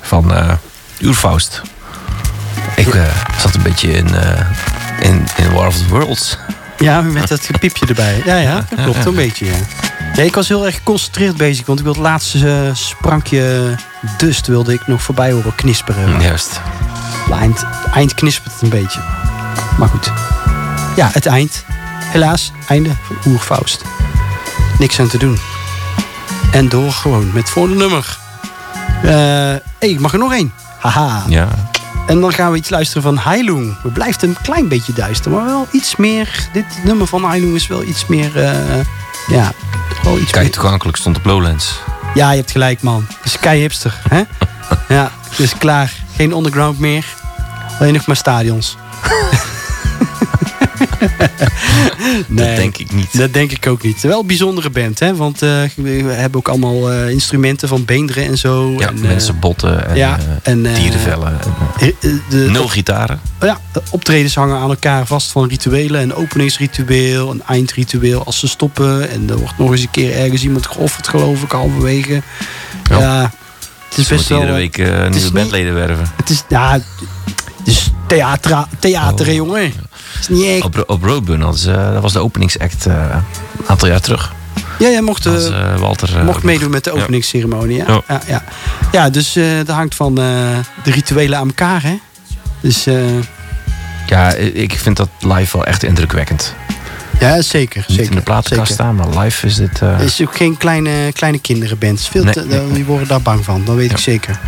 S2: van eh Urfaust. Ik eh, zat een beetje in, eh, in, in War of the Worlds.
S3: Ja, met dat piepje erbij. Ja, ja, dat klopt een beetje, ja. Nee, ik was heel erg geconcentreerd bezig, want ik wilde het laatste sprankje dust wilde ik nog voorbij horen knisperen.
S2: Juist.
S3: Het eind, eind knispert het een beetje. Maar goed. Ja, het eind. Helaas, einde van Oerfaust. Niks aan te doen. En door gewoon met het volgende nummer. Eh hey, ik mag er nog één. Haha.
S2: Ja.
S3: En dan gaan we iets luisteren van Heilung. Het blijft een klein beetje duister, maar wel iets meer. Dit nummer van Heilung is wel iets meer. eh, ja, wel iets
S2: Kijk,
S3: meer.
S2: toegankelijk stond op Lowlands.
S3: Ja, je hebt gelijk, man. Het is kei hipster, hè? ja, dus klaar. Geen underground meer. Alleen nog maar stadions.
S2: Dat denk ik niet.
S3: Dat denk ik ook niet. Wel een bijzondere band, hè? Want eh, we hebben ook allemaal eh, instrumenten van beenderen en zo.
S2: Ja,
S3: en, eh,
S2: mensen botten en,
S3: ja, en,
S2: dierenvellen. En,
S3: de,
S2: nul gitaren.
S3: ja, de optredens hangen aan elkaar vast van rituelen. Een openingsritueel, een eindritueel als ze stoppen. En er wordt nog eens een keer ergens iemand geofferd, geloof ik, halverwege. Ja,
S2: Ja.
S3: het is
S2: Ze
S3: best wel...
S2: iedere week
S3: is
S2: nieuwe bandleden werven.
S3: Het is, ja, het is theater, theater
S2: Oh.
S3: jongen.
S2: Op, op Roadburn, ze, dat was de openingsact eh, een aantal jaar terug.
S3: Ja, jij mocht, eh,
S2: Als eh, Walter... eh,
S3: mocht meedoen met de openingsceremonie. Ja,
S2: Ja.
S3: ja. ja, ja. dus eh dat hangt van eh, de rituelen aan elkaar, hè. Dus eh,
S2: Ja, ik vind dat live wel echt indrukwekkend.
S3: ja, zeker.
S2: Niet
S3: zeker
S2: in de platenkast
S3: zeker.
S2: staan, maar live is dit... eh,
S3: Het is ook geen kleine, kleine kinderenband. Veel
S2: Nee,
S3: te-
S2: nee.
S3: Die worden daar bang van, dat weet ik zeker.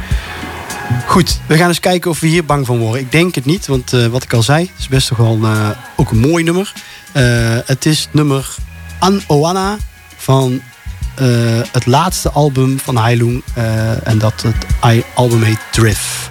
S3: Goed, we gaan eens kijken of we hier bang van worden. Ik denk het niet, want eh, wat ik al zei, het is best toch wel eh, ook een mooi nummer. Eh, het is nummer An Oana van het laatste album van Heilung. en dat het album heet Drift.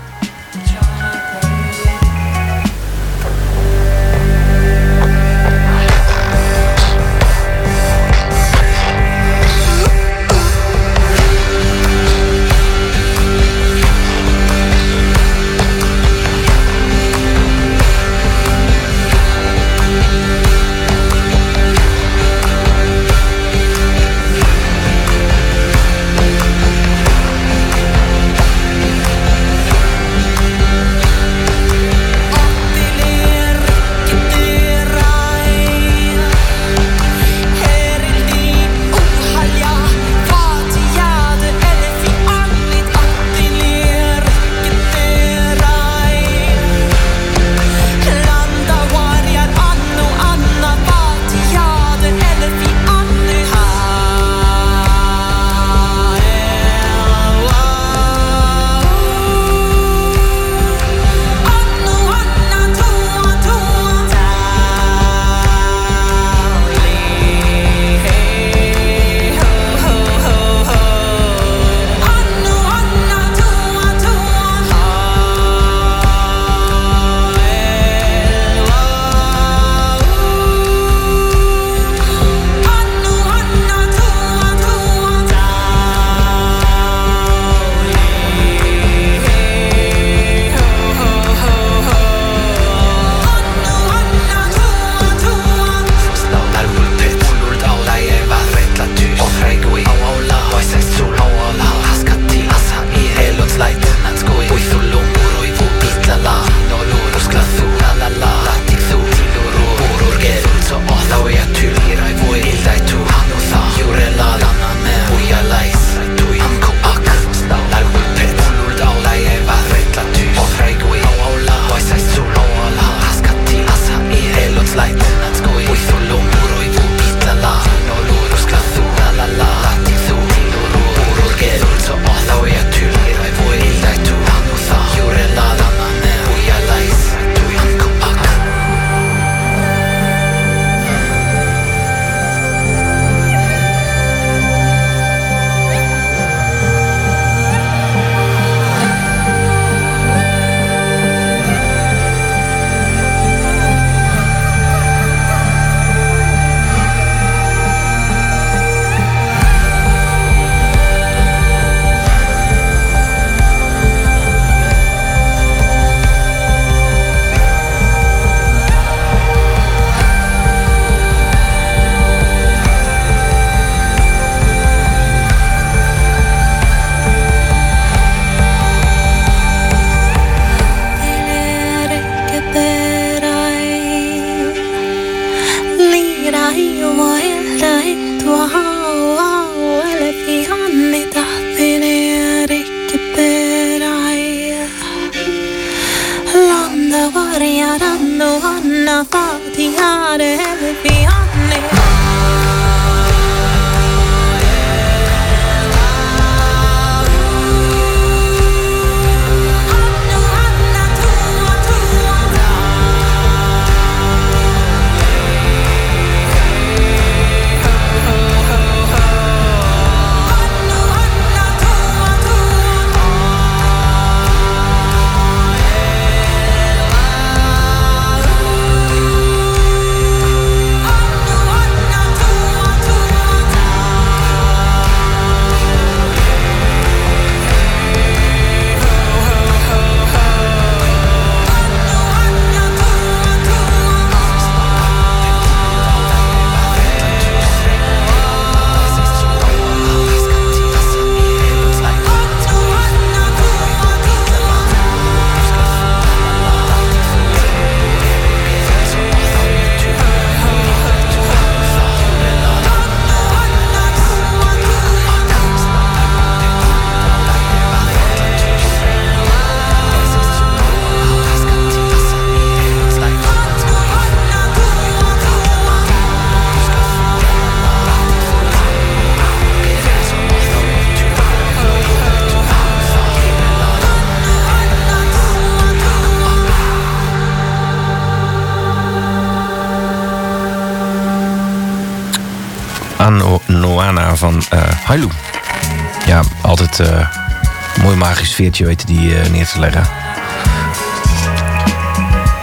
S2: Sfeertje weten die eh, neer te leggen.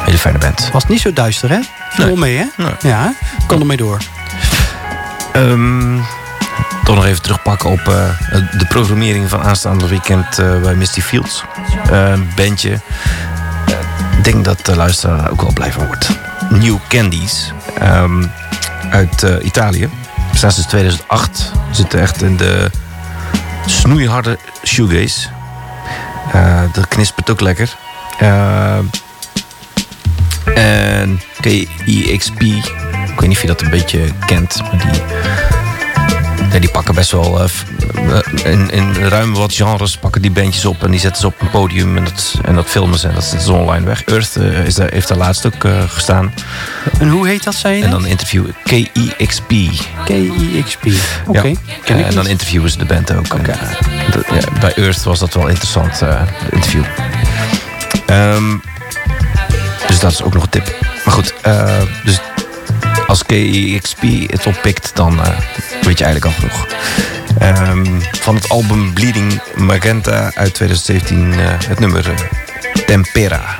S2: Hele fijne band.
S3: Was niet zo duister, hè? Vol
S2: Nee.
S3: mee, hè?
S2: Nee.
S3: Ja, kon ermee door.
S2: Ehm, toch nog even terugpakken op eh, de programmering van aanstaande weekend eh, bij Misty Fields. Een bandje. Ik denk dat de luisteraar ook wel blij van wordt. New Candies. ehm, uit Italië. Staan sinds 2008. Zitten echt in de snoeiharde shoegaze. Eh, dat knispert ook lekker. Eh, en KEXP. Ik weet niet of je dat een beetje kent. Maar die, ja, die pakken best wel... eh, eh, in, in ruim wat genres pakken die bandjes op. En die zetten ze op een podium. En dat, en dat filmen ze. En dat zetten ze online weg. Earth eh, is daar, heeft daar laatst ook gestaan.
S3: En hoe heet dat, zei je
S2: En dan interviewen KEXP.
S3: K-I-X-P. Oké,
S2: Ja. en dan interviewen ze de band ook. En, dat- ja, bij Earth was dat wel interessant, interview. Ehm, dus dat is ook nog een tip. Maar goed, dus als KEXP het oppikt, dan weet je eigenlijk al genoeg. Ehm, van het album Bleeding Magenta uit 2017 eh, het nummer eh, Tempera.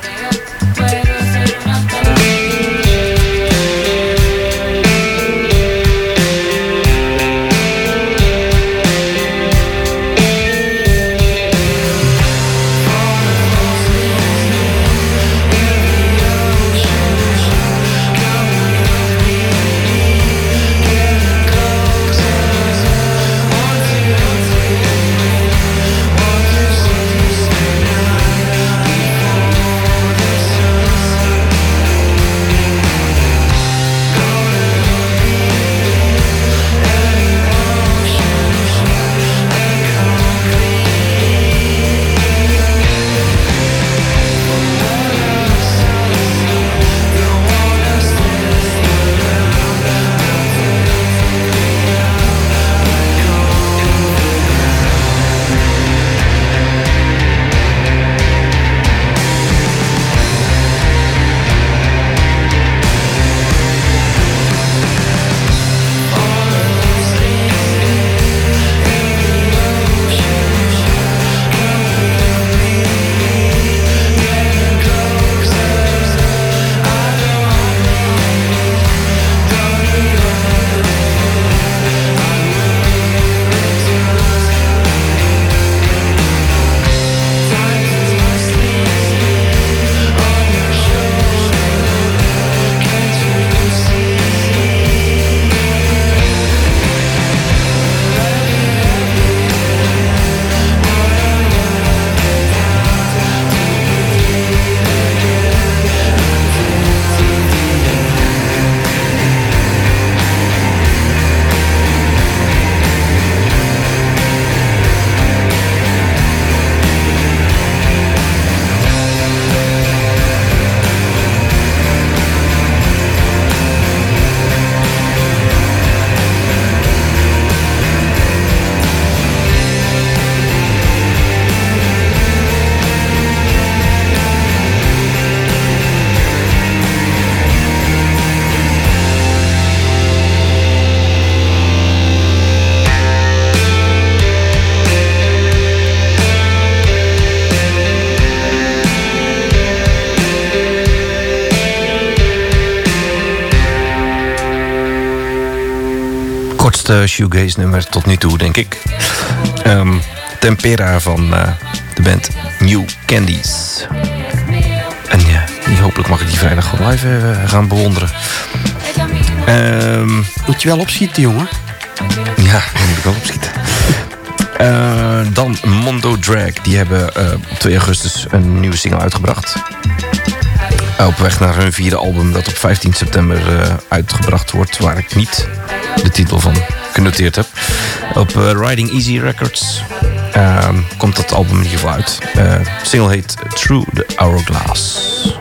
S2: Kortste shoegaze nummer tot nu toe, denk ik. Ehm, Tempera van eh, de band New Candies. En ja, die, hopelijk mag ik die vrijdag gewoon live eh, gaan bewonderen. Ehm,
S3: Moet je wel opschieten, jongen.
S2: ja, daar moet ik wel opschieten. Eh, dan Mondo Drag. Die hebben op 2 augustus een nieuwe single uitgebracht. Op weg naar hun vierde album dat op 15 september uitgebracht wordt. Waar ik niet de titel van genoteerd heb. Op eh, Riding Easy Records eh, komt dat album in ieder geval uit. Eh, single heet Through the Hourglass.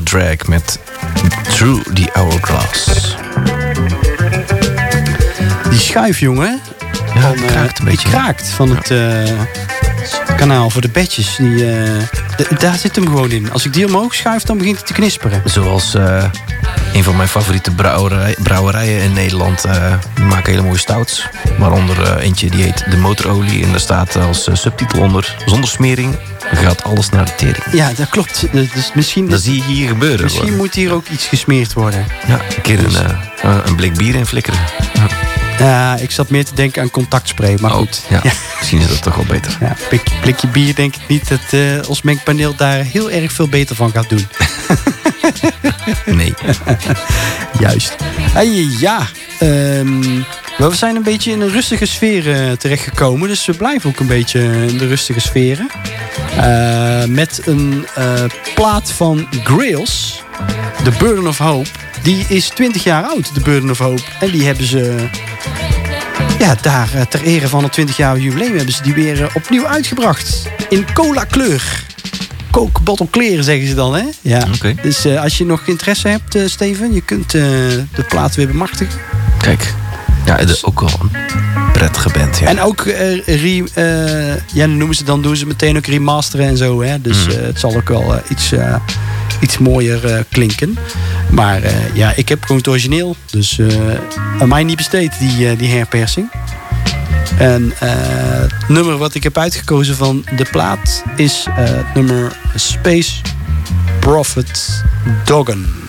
S2: Drag met Through the Hourglass.
S3: Die schuif, jongen.
S2: Ja,
S3: van,
S2: het
S3: eh,
S2: kraakt een beetje.
S3: kraakt van het eh, kanaal voor de bedjes. Die, eh, daar zit hem gewoon in. Als ik die omhoog schuif, dan begint hij te knisperen.
S2: Zoals een van mijn favoriete brouwerij- brouwerijen in Nederland. die maken hele mooie stouts. Waaronder eentje die heet De Motorolie. En daar staat als subtitel onder... Zonder smering gaat alles naar de tering.
S3: Ja, dat klopt. Dus misschien,
S2: Dat zie je hier gebeuren.
S3: misschien moet hier ook iets gesmeerd worden.
S2: Ja, een keer een, eh, een blik bier in flikkeren.
S3: Ja, ik zat meer te denken aan contactspray, maar goed.
S2: Oh, ja. Misschien is dat toch wel beter.
S3: Ja, blik, blikje bier denk ik niet dat eh, ons mengpaneel daar heel erg veel beter van gaat doen.
S2: Nee.
S3: Juist. Ja, ehm, we zijn een beetje in een rustige sfeer eh, terechtgekomen. Dus we blijven ook een beetje in de rustige sferen. Eh, met een eh, plaat van Grails, The Burden of Hope. Die is 20 jaar oud, The Burden of Hope. En die hebben ze... Ja, daar ter ere van het 20 jaar jubileum hebben ze die weer opnieuw uitgebracht. In cola kleur. Coke bottle kleren zeggen ze dan, hè? Ja. Dus eh, als je nog interesse hebt, eh, Steven, je kunt eh, de plaat weer bemachtigen.
S2: Kijk. Ja, het is ook wel een prettige band. Ja.
S3: En ook, re, ja, noemen ze, dan doen ze meteen ook remasteren en zo. Hè? Dus
S2: Mhm.
S3: het zal ook wel iets, iets mooier klinken. Maar ja, ik heb gewoon het origineel. Dus aan mij niet besteed, die, die herpersing. En eh, het nummer wat ik heb uitgekozen van de plaat is eh, het nummer Space Prophet Doggen.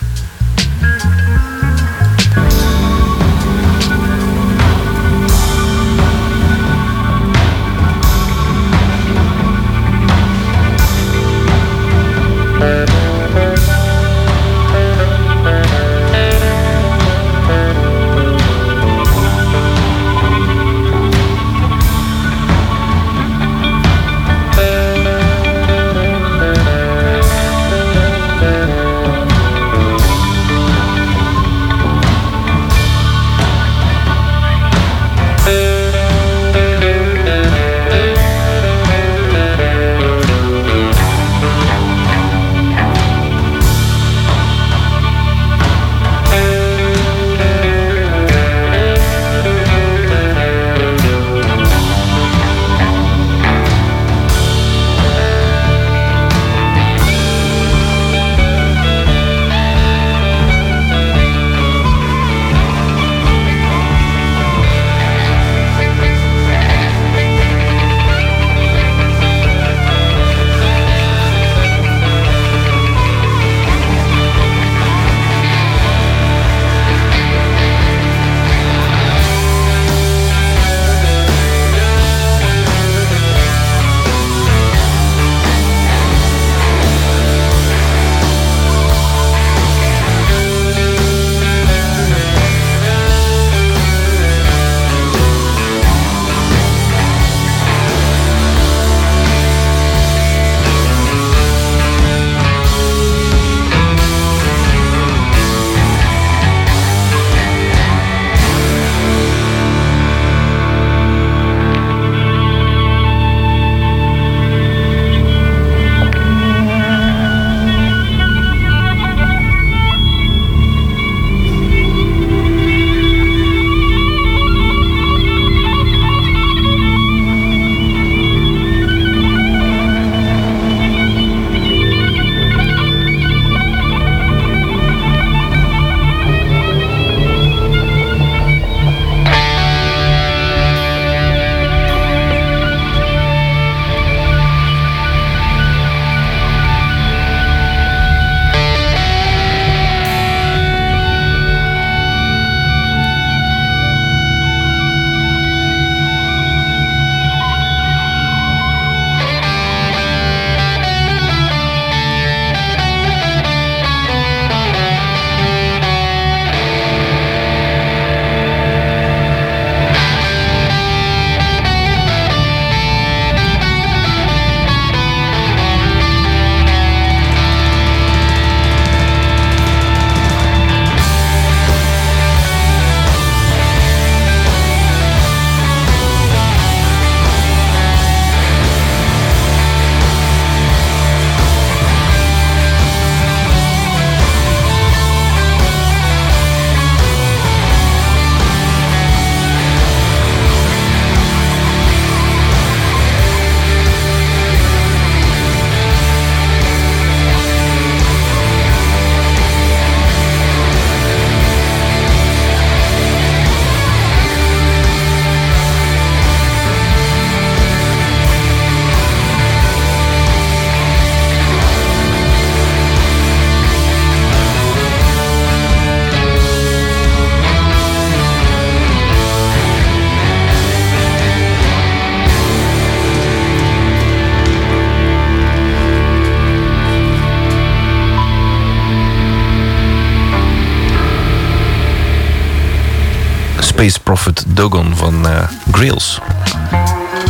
S2: Dogon van eh Grails.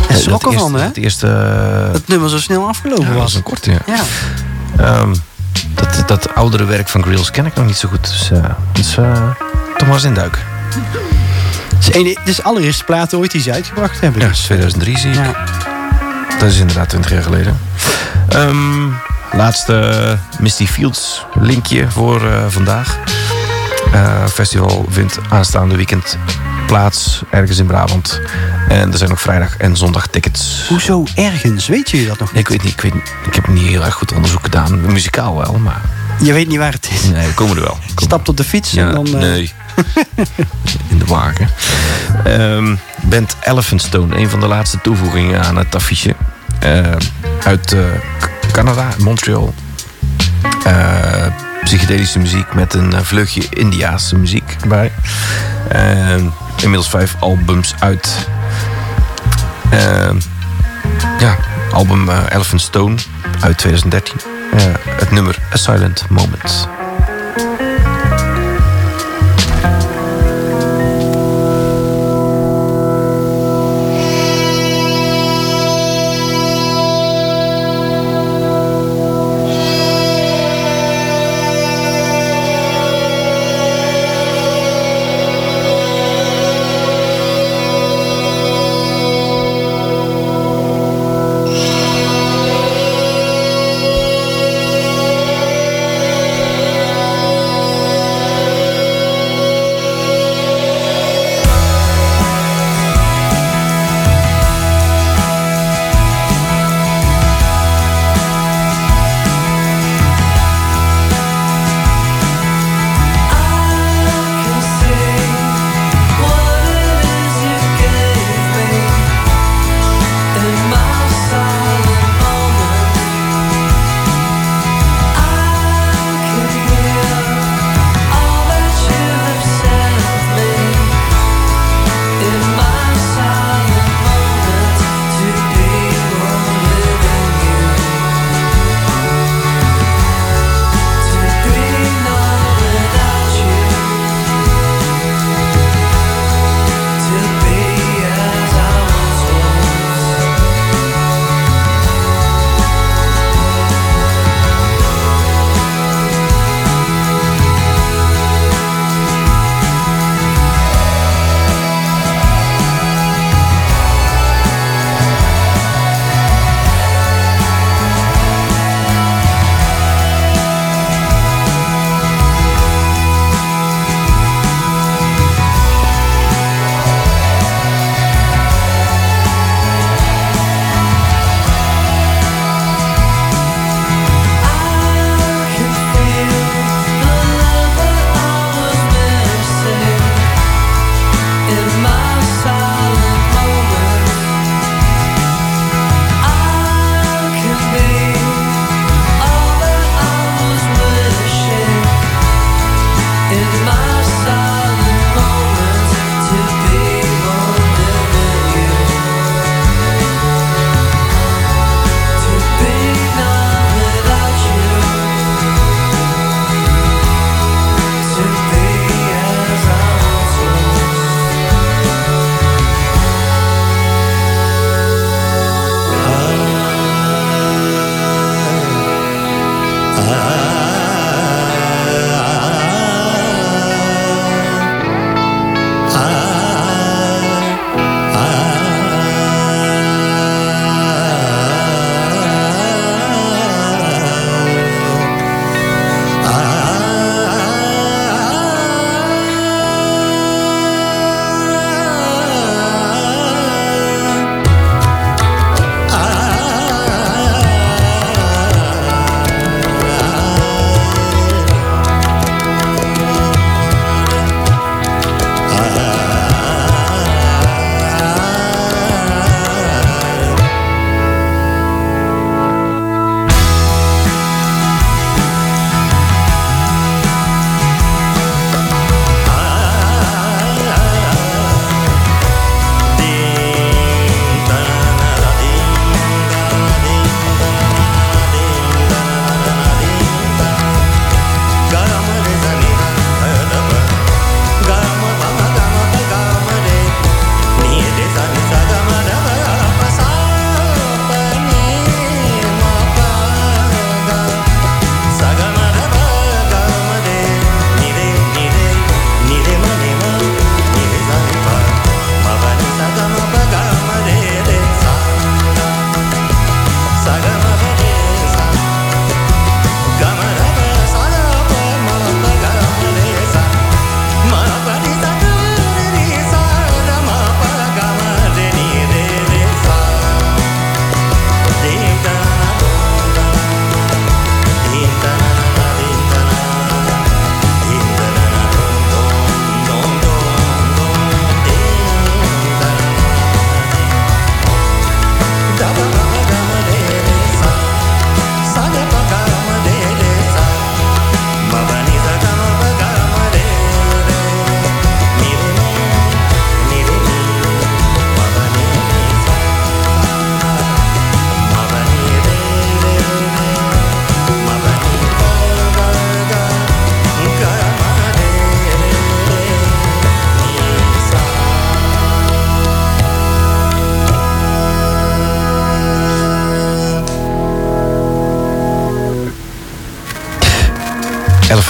S3: En ervan,
S2: eerste-
S3: hè?
S2: Het eerste... eh,
S3: Dat het nummer zo snel afgelopen
S2: ja, dat
S3: was.
S2: was een korte, ja.
S3: Ja.
S2: Ehm, dat, dat oudere werk van Grails ken ik nog niet zo goed. Dus, eh dus eh, toch maar eens induiken.
S3: Het is, een, het is de allereerste plaat ooit die ze uitgebracht hebben.
S2: Ja,
S3: dus.
S2: 2003 zie ik.
S3: Ja.
S2: Dat is inderdaad 20 jaar geleden. Ehm, laatste eh, Misty Fields linkje voor vandaag. Eh festival vindt aanstaande weekend plaats ergens in Brabant. En er zijn ook vrijdag en zondag tickets.
S3: Hoezo ergens? Weet je dat nog niet?
S2: Ik weet niet, ik, weet, ik heb niet heel erg goed onderzoek gedaan. Muzikaal wel, maar
S3: Je weet niet waar het is.
S2: nee, we komen er wel. Komen.
S3: Stapt op de fiets
S2: Ja,
S3: en dan... eh,
S2: nee. In de wagen. Ehm band Elephant Stone, een van de laatste toevoegingen aan het affiche. Eh, uit eh, Canada, Montreal. Eh, psychedelische muziek met een eh, vleugje Indiaanse muziek erbij. Ehm, inmiddels vijf albums uit. Ehm, ja, album eh, Elephant Stone uit 2013. Eh, het nummer A Silent Moment.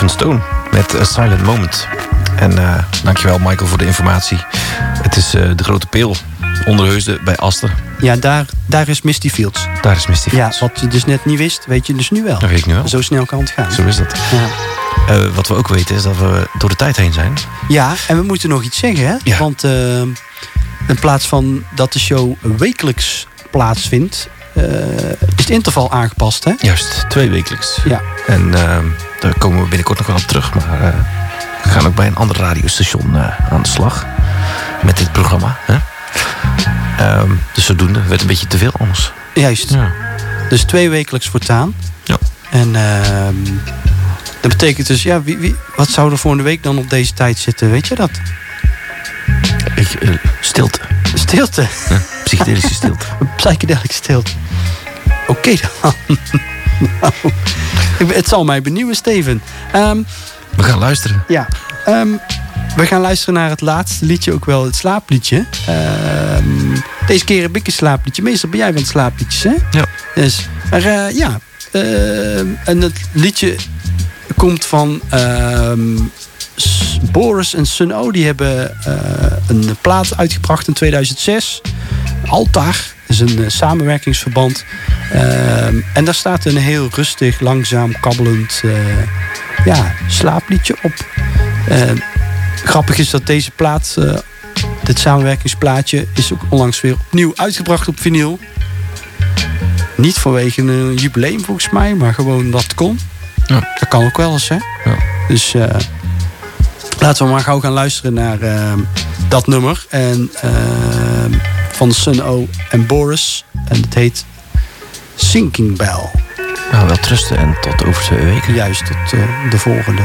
S2: Stone met A Silent Moment. En eh, dankjewel Michael voor de informatie. Het is eh, de Grote Peel onder Heusden bij Aster.
S3: Ja, daar, daar is Misty Fields.
S2: Daar is Misty
S3: Ja, wat je dus net niet wist, weet je dus nu wel.
S2: Dat weet ik nu wel.
S3: Zo snel kan het gaan.
S2: Zo is dat.
S3: Ja.
S2: Eh, wat we ook weten is dat we door de tijd heen zijn.
S3: Ja, en we moeten nog iets zeggen, hè?
S2: Ja.
S3: Want in plaats van dat de show wekelijks plaatsvindt, is het interval aangepast, hè?
S2: Juist, twee wekelijks.
S3: Ja.
S2: En eh, daar komen we binnenkort nog wel op terug. Maar eh, we gaan ook bij een ander radiostation eh, aan de slag. Met dit programma. Hè? Ehm, dus zodoende werd een beetje te veel anders.
S3: Juist.
S2: Ja.
S3: Dus twee wekelijks voortaan.
S2: Ja.
S3: En ehm, dat betekent dus, ja, wie, wie, wat zou er volgende week dan op deze tijd zitten? Weet je dat?
S2: Ik, eh, stilte.
S3: Stilte.
S2: Ja, psychedelische stilte.
S3: Psychedelische stilte. Oké dan. nou, het zal mij benieuwen, Steven. Ehm,
S2: We gaan luisteren.
S3: Ja, ehm, we gaan luisteren naar het laatste liedje, ook wel het slaapliedje. Ehm, deze keer heb ik een slaapliedje. Meestal ben jij van het slaapliedjes, hè?
S2: Ja.
S3: Dus, maar eh, ja, en het liedje komt van Boris en Sun O. Die hebben eh, een plaat uitgebracht in 2006. Altaar is een eh, samenwerkingsverband. Ehm, en daar staat een heel rustig, langzaam, kabbelend eh, ja, slaapliedje op. Eh, grappig is dat deze plaat, eh, dit samenwerkingsplaatje, is ook onlangs weer opnieuw uitgebracht op vinyl. Niet vanwege een jubileum volgens mij, maar gewoon dat kon.
S2: Ja.
S3: Dat kan ook wel eens, hè?
S2: Ja.
S3: Dus laten we maar gauw gaan luisteren naar eh, dat nummer. En, van Sun O en Boris. En het heet Sinking Bell.
S2: Nou, wel trusten en tot over twee weken.
S3: Juist tot eh, de volgende.